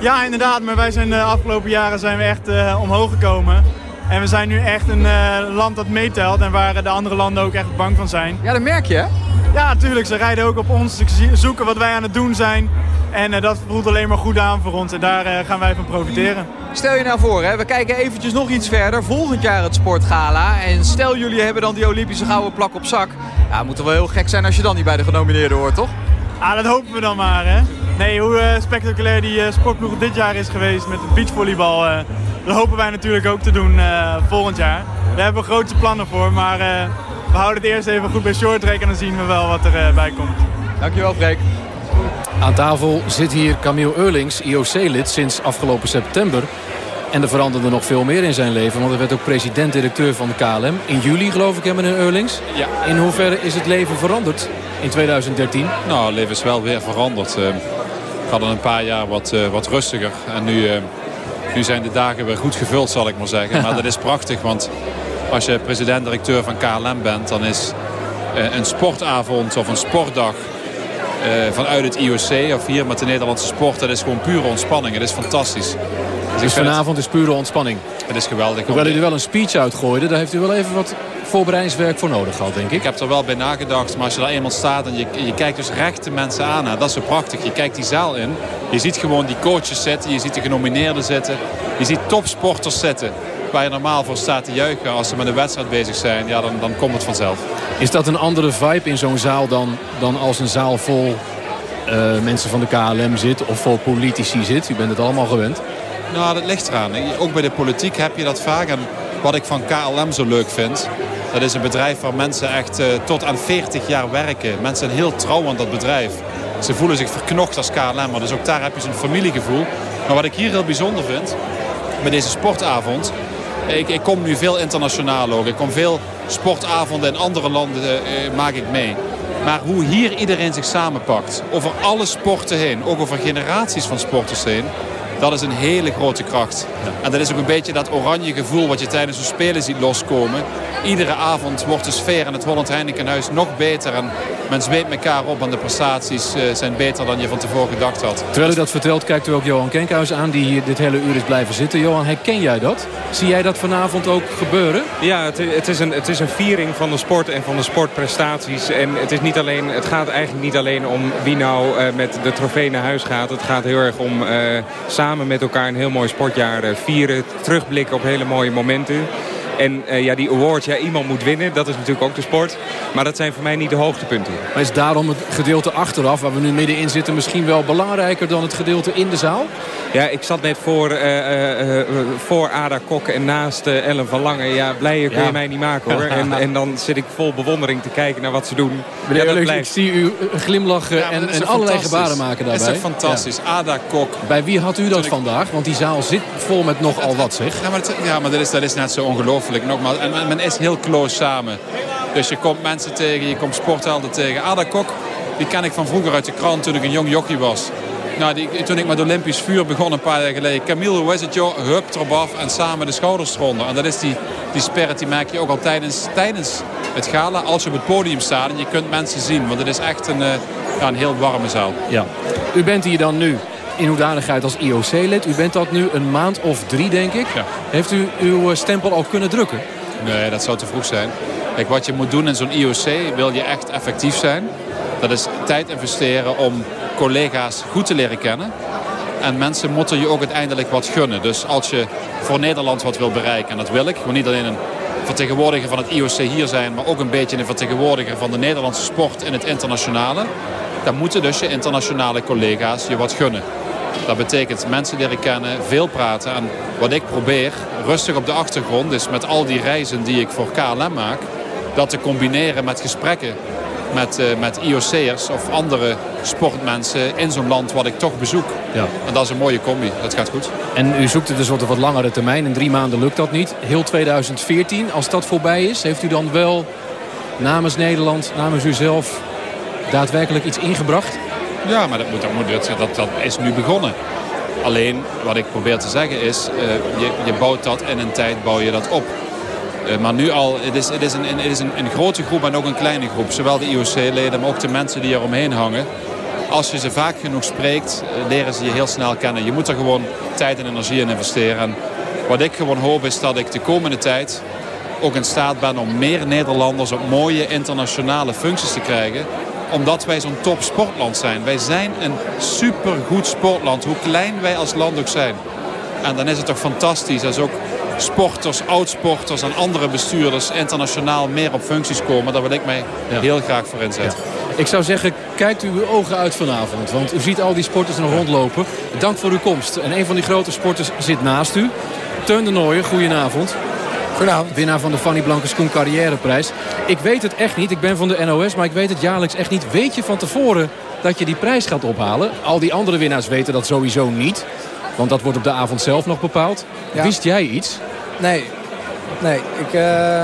Ja, inderdaad. Maar wij zijn de afgelopen jaren zijn we echt uh, omhoog gekomen. En we zijn nu echt een uh, land dat meetelt en waar de andere landen ook echt bang van zijn. Ja, dat merk je hè? Ja, natuurlijk. Ze rijden ook op ons. Ze zoeken wat wij aan het doen zijn. En uh, dat voelt alleen maar goed aan voor ons. En daar uh, gaan wij van profiteren. Stel je nou voor, hè, we kijken eventjes nog iets verder. Volgend jaar het Sportgala. En stel jullie hebben dan die Olympische gouden plak op zak. Ja, het moet wel heel gek zijn als je dan niet bij de genomineerden hoort, toch? Ah, dat hopen we dan maar, hè. Nee, hoe uh, spectaculair die sportploeg dit jaar is geweest met het beachvolleybal... dat hopen wij natuurlijk ook te doen volgend jaar. Daar hebben we grootste plannen voor, maar we houden het eerst even goed bij short track en dan zien we wel wat erbij bij komt. Dankjewel, Freek. Aan tafel zit hier Camille Eurlings, IOC-lid sinds afgelopen september. En er veranderde nog veel meer in zijn leven. Want hij werd ook president-directeur van de KLM. In juli geloof ik, hè, meneer Eurlings? Ja. In hoeverre is het leven veranderd in 2013? Nou, het leven is wel weer veranderd. We hadden een paar jaar wat, uh, wat rustiger. En nu, uh, nu zijn de dagen weer goed gevuld, zal ik maar zeggen. Maar dat is prachtig, want als je president-directeur van KLM bent... dan is uh, een sportavond of een sportdag uh, vanuit het IOC of hier met de Nederlandse sport. Dat is gewoon pure ontspanning. Het is fantastisch. Dus, dus vanavond is pure ontspanning. Het is geweldig. Hoewel u er wel een speech uitgooide, daar heeft u wel even wat voorbereidingswerk voor nodig gehad, denk ik. Ik heb er wel bij nagedacht, maar als je daar eenmaal staat en je, je kijkt dus recht de mensen aan. Nou, dat is zo prachtig. Je kijkt die zaal in. Je ziet gewoon die coaches zitten, je ziet de genomineerden zitten. Je ziet topsporters zitten waar je normaal voor staat te juichen als ze met een wedstrijd bezig zijn, ja, dan, dan komt het vanzelf. Is dat een andere vibe in zo'n zaal dan, dan als een zaal vol uh, mensen van de KLM zit of vol politici zit? U bent het allemaal gewend. Nou, dat ligt eraan. Ook bij de politiek heb je dat vaak. En wat ik van KLM zo leuk vind, dat is een bedrijf waar mensen echt uh, tot aan 40 jaar werken. Mensen zijn heel trouw aan dat bedrijf. Ze voelen zich verknocht als KLM, maar dus ook daar heb je zo'n familiegevoel. Maar wat ik hier heel bijzonder vind, met deze sportavond... Ik, ik, kom nu veel internationaal ook. Ik kom veel sportavonden in andere landen uh, maak ik mee. Maar hoe hier iedereen zich samenpakt. Over alle sporten heen. Ook over generaties van sporters heen. Dat is een hele grote kracht. En dat is ook een beetje dat oranje gevoel wat je tijdens de Spelen ziet loskomen. Iedere avond wordt de sfeer in het Holland Heinekenhuis nog beter. En men zweept elkaar op en de prestaties uh, zijn beter dan je van tevoren gedacht had. Terwijl u dat vertelt kijkt u ook Johan Kenkhuis aan die hier dit hele uur is blijven zitten. Johan, herken jij dat? Zie jij dat vanavond ook gebeuren? Ja, het, het, is, een, het is een viering van de sport en van de sportprestaties. En het, is niet alleen, het gaat eigenlijk niet alleen om wie nou uh, met de trofee naar huis gaat. Het gaat heel erg om uh, samen met elkaar een heel mooi sportjaar vieren. Terugblikken op hele mooie momenten. En uh, ja, die award, ja, iemand moet winnen. Dat is natuurlijk ook de sport. Maar dat zijn voor mij niet de hoogtepunten. Maar is daarom het gedeelte achteraf, waar we nu middenin zitten... misschien wel belangrijker dan het gedeelte in de zaal? Ja, ik zat net voor, uh, uh, voor Ada Kok en naast Ellen van Lange. Ja, blijer kun je ja. mij niet maken hoor. En, en dan zit ik vol bewondering te kijken naar wat ze doen. Meneer ja, dat blijft... ik zie u glimlachen ja, en, en allerlei gebaren maken daarbij. Dat is fantastisch. Ada Kok. Bij wie had u dat ik... vandaag? Want die zaal zit vol met nogal wat zeg. Ja, maar, het, ja, maar dat, is, dat is net zo ongelooflijk. Nogmaals, en men is heel close samen. Dus je komt mensen tegen, je komt sporthelden tegen. Ada Kok, die ken ik van vroeger uit de krant toen ik een jong jockey was. Nou, die, toen ik met Olympisch vuur begon een paar jaar geleden. Camille, hoe is het joh? Hup erop af en samen de schouders ronden. En dat is die, die spirit, die merk je ook al tijdens, tijdens het gala. Als je op het podium staat en je kunt mensen zien. Want het is echt een, ja, een heel warme zaal. Ja. U bent hier dan nu in hoedanigheid als IOC-lid. U bent dat nu een maand of drie, denk ik. Ja. Heeft u uw stempel al kunnen drukken? Nee, dat zou te vroeg zijn. Kijk, wat je moet doen in zo'n IOC, wil je echt effectief zijn. Dat is tijd investeren om collega's goed te leren kennen. En mensen moeten je ook uiteindelijk wat gunnen. Dus als je voor Nederland wat wil bereiken, en dat wil ik. Gewoon niet alleen een vertegenwoordiger van het IOC hier zijn... maar ook een beetje een vertegenwoordiger van de Nederlandse sport in het internationale. Dan moeten dus je internationale collega's je wat gunnen. Dat betekent mensen leren kennen, veel praten. En wat ik probeer, rustig op de achtergrond... is met al die reizen die ik voor KLM maak... dat te combineren met gesprekken met, uh, met IOC'ers of andere sportmensen in zo'n land wat ik toch bezoek. Ja. En dat is een mooie combi. Dat gaat goed. En u zoekt het dus op een wat langere termijn. In drie maanden lukt dat niet. Heel 2014, als dat voorbij is, heeft u dan wel namens Nederland, namens uzelf daadwerkelijk iets ingebracht? Ja, maar dat, moet, dat, moet, dat, dat is nu begonnen. Alleen, wat ik probeer te zeggen is, je, je bouwt dat in een tijd, bouw je dat op. maar nu al, het is, het is, een, het is een, een grote groep en ook een kleine groep. Zowel de IOC-leden, maar ook de mensen die eromheen hangen als je ze vaak genoeg spreekt, leren ze je heel snel kennen. Je moet er gewoon tijd en energie in investeren. En wat ik gewoon hoop is dat ik de komende tijd ook in staat ben om meer Nederlanders op mooie internationale functies te krijgen. Omdat wij zo'n top sportland zijn. Wij zijn een supergoed sportland, hoe klein wij als land ook zijn. En dan is het toch fantastisch als ook sporters, oudsporters en andere bestuurders internationaal meer op functies komen. Daar wil ik mij heel graag voor inzetten. Ik zou zeggen, kijkt u uw ogen uit vanavond. Want u ziet al die sporters nog rondlopen. Dank voor uw komst. En een van die grote sporters zit naast u. Teun de Nooijen, goedenavond. Goedenavond. Winnaar van de Fanny Blanke Schoen Carrièreprijs. Ik weet het echt niet. Ik ben van de NOS, maar ik weet het jaarlijks echt niet. Weet je van tevoren dat je die prijs gaat ophalen? Al die andere winnaars weten dat sowieso niet. Want dat wordt op de avond zelf nog bepaald. Wist jij iets? Nee. Nee, ik... Uh...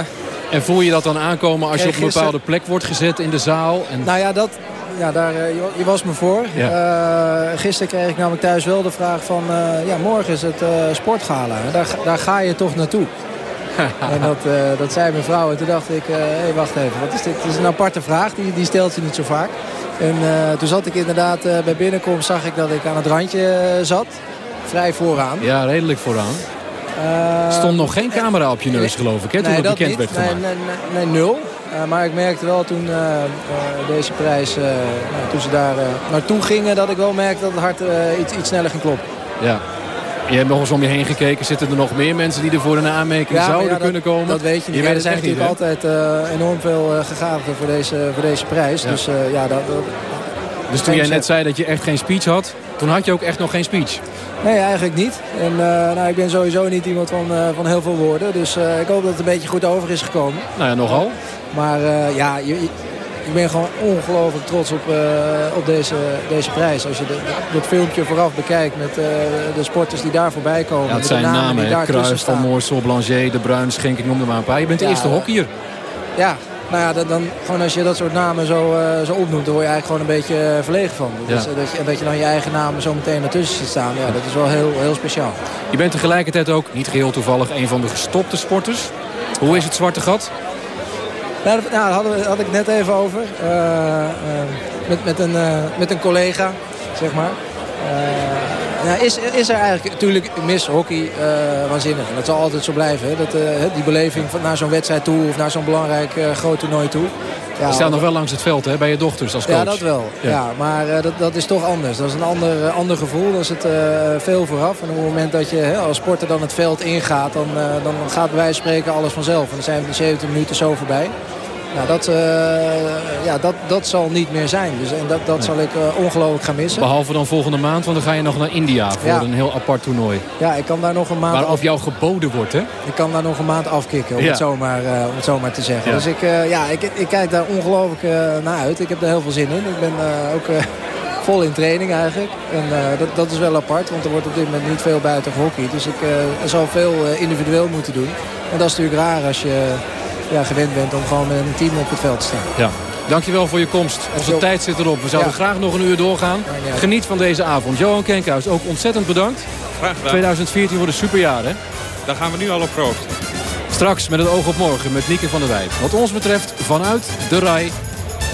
En voel je dat dan aankomen als je op een bepaalde plek wordt gezet in de zaal? En... Nou ja, dat, ja daar, uh, je, was me voor. Ja. Uh, gisteren kreeg ik namelijk thuis wel de vraag van... ja, morgen is het sportgala. Daar, daar ga je toch naartoe. en dat, dat zei mijn vrouw. En toen dacht ik, hé, hey, wacht even. Wat is dit? Het is een aparte vraag. Die, die stelt ze niet zo vaak. En toen zat ik inderdaad bij binnenkomst... zag ik dat ik aan het randje zat. Vrij vooraan. Ja, redelijk vooraan. Er stond nog geen camera op je neus, geloof ik, hè, toen nee, dat bekend niet. werd gemaakt. Nee, nee, nee nul. Uh, maar ik merkte wel toen uh, deze prijs, nou, toen ze daar naartoe gingen... dat ik wel merkte dat het hart iets, iets sneller ging kloppen. Ja. Je hebt nog eens om je heen gekeken. Zitten er nog meer mensen die er voor een aanmerking ja, zouden ja, kunnen komen? Dat weet je niet. er zijn natuurlijk altijd enorm veel gegadigden voor deze, voor deze prijs. Dus ja, dat, dus toen jij net zei dat je echt geen speech had... toen had je ook echt nog geen speech? Nee, eigenlijk niet. En uh, nou, ik ben sowieso niet iemand van, uh, van heel veel woorden. Dus uh, ik hoop dat het een beetje goed over is gekomen. Nou ja, nogal. Maar ja, je, je, ik ben gewoon ongelooflijk trots op, op deze, deze prijs. Als je de, dat filmpje vooraf bekijkt met de sporters die daar voorbij komen. Ja, het zijn namen, namen daar Kruis, Van Moorsel, Blanchet, De Bruin, Schenk, ik noem er maar een paar. Je bent de ja, eerste hockeyer. Ja, nou ja, dan, dan, gewoon als je dat soort namen zo, uh, zo opnoemt, dan word je eigenlijk gewoon een beetje verlegen van. Ja. Dus, dat, je, en dat je dan je eigen naam zo meteen ertussen ziet staan, ja, dat is wel heel, heel speciaal. Je bent tegelijkertijd ook, niet geheel toevallig, een van de gestopte sporters. Hoe is het zwarte gat? Nou, nou, had, had ik net even over. Uh, met, met, een, met een collega, zeg maar. Nou, is, is er eigenlijk natuurlijk mis hockey waanzinnig. Dat zal altijd zo blijven. Hè? Dat, die beleving van, naar zo'n wedstrijd toe of naar zo'n belangrijk uh, groot toernooi toe. Ja, je staat nog wel langs het veld hè, bij je dochters als coach. Ja, dat wel. Ja. ja maar dat, dat is toch anders. Dat is een ander, ander gevoel. Dan zit veel vooraf. En op het moment dat je hè, als sporter dan het veld ingaat... dan, dan gaat bij wijze van spreken alles vanzelf. En dan zijn we die 70 minuten zo voorbij. Nou, dat, uh, ja, dat, dat zal niet meer zijn. Dus, en dat, dat nee. zal ik uh, ongelooflijk gaan missen. Behalve dan volgende maand, want dan ga je nog naar India voor ja. een heel apart toernooi. Ja, ik kan daar nog een maand... Waarop af... jou geboden wordt, hè? Ik kan daar nog een maand afkicken, om, ja. het, zomaar, uh, om het zomaar te zeggen. Ja. Dus ik, ja, ik, ik kijk daar ongelooflijk naar uit. Ik heb er heel veel zin in. Ik ben ook vol in training eigenlijk. En dat, dat is wel apart, want er wordt op dit moment niet veel buiten hockey. Dus ik zal veel individueel moeten doen. En dat is natuurlijk raar als je ja, gewend bent om gewoon met een team op het veld te staan. Ja. Dankjewel voor je komst. Onze tijd zit erop. We zouden ja. graag nog een uur doorgaan. Geniet van deze avond. Johan Kenkhuis, ook ontzettend bedankt. Graag gedaan. 2014 wordt een superjaar, hè? Daar gaan we nu al op proosten. Straks met het oog op morgen met Nieke van der Wijk. Wat ons betreft, vanuit de rij,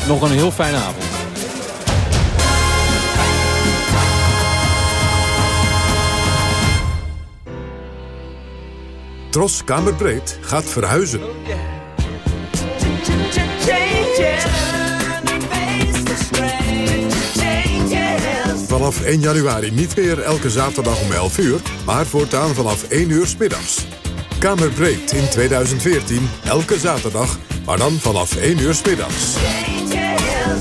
nog een heel fijne avond. Tros Kamerbreed gaat verhuizen. Vanaf 1 januari niet meer elke zaterdag om 11 uur, maar voortaan vanaf 1 uur s middags. Kamerbreed in 2014, elke zaterdag, maar dan vanaf 1 uur s middags.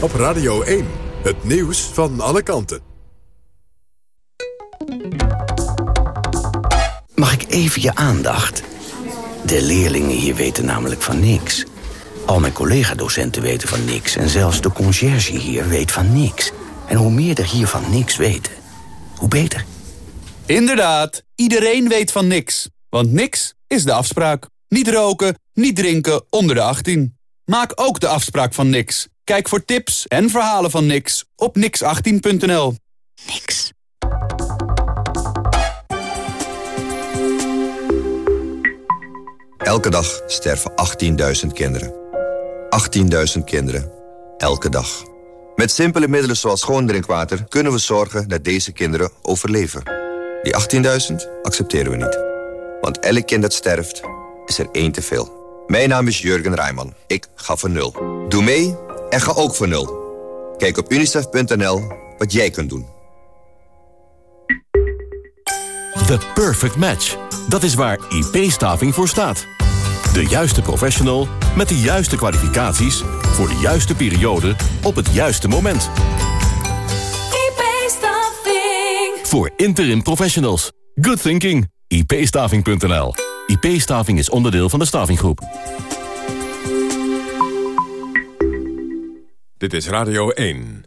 Op Radio 1, het nieuws van alle kanten. Mag ik even je aandacht? De leerlingen hier weten namelijk van niks. Al mijn collega-docenten weten van niks en zelfs de conciërge hier weet van niks. En hoe meer er hier van niks weten, hoe beter. Inderdaad, iedereen weet van niks. Want niks is de afspraak. Niet roken, niet drinken onder de 18. Maak ook de afspraak van niks. Kijk voor tips en verhalen van niks op niks18.nl. Niks. Elke dag sterven 18.000 kinderen. 18.000 kinderen. Elke dag. Met simpele middelen zoals schoon drinkwater... kunnen we zorgen dat deze kinderen overleven. Die 18.000 accepteren we niet. Want elk kind dat sterft, is er één te veel. Mijn naam is Jurgen Rijman. Ik ga voor nul. Doe mee en ga ook voor nul. Kijk op unicef.nl wat jij kunt doen. The Perfect Match. Dat is waar IP-staving voor staat. De juiste professional met de juiste kwalificaties... voor de juiste periode op het juiste moment. IP-staving. Voor interim professionals. Good thinking. ipstaving.nl. IP-staving is onderdeel van de stavinggroep. Dit is Radio 1.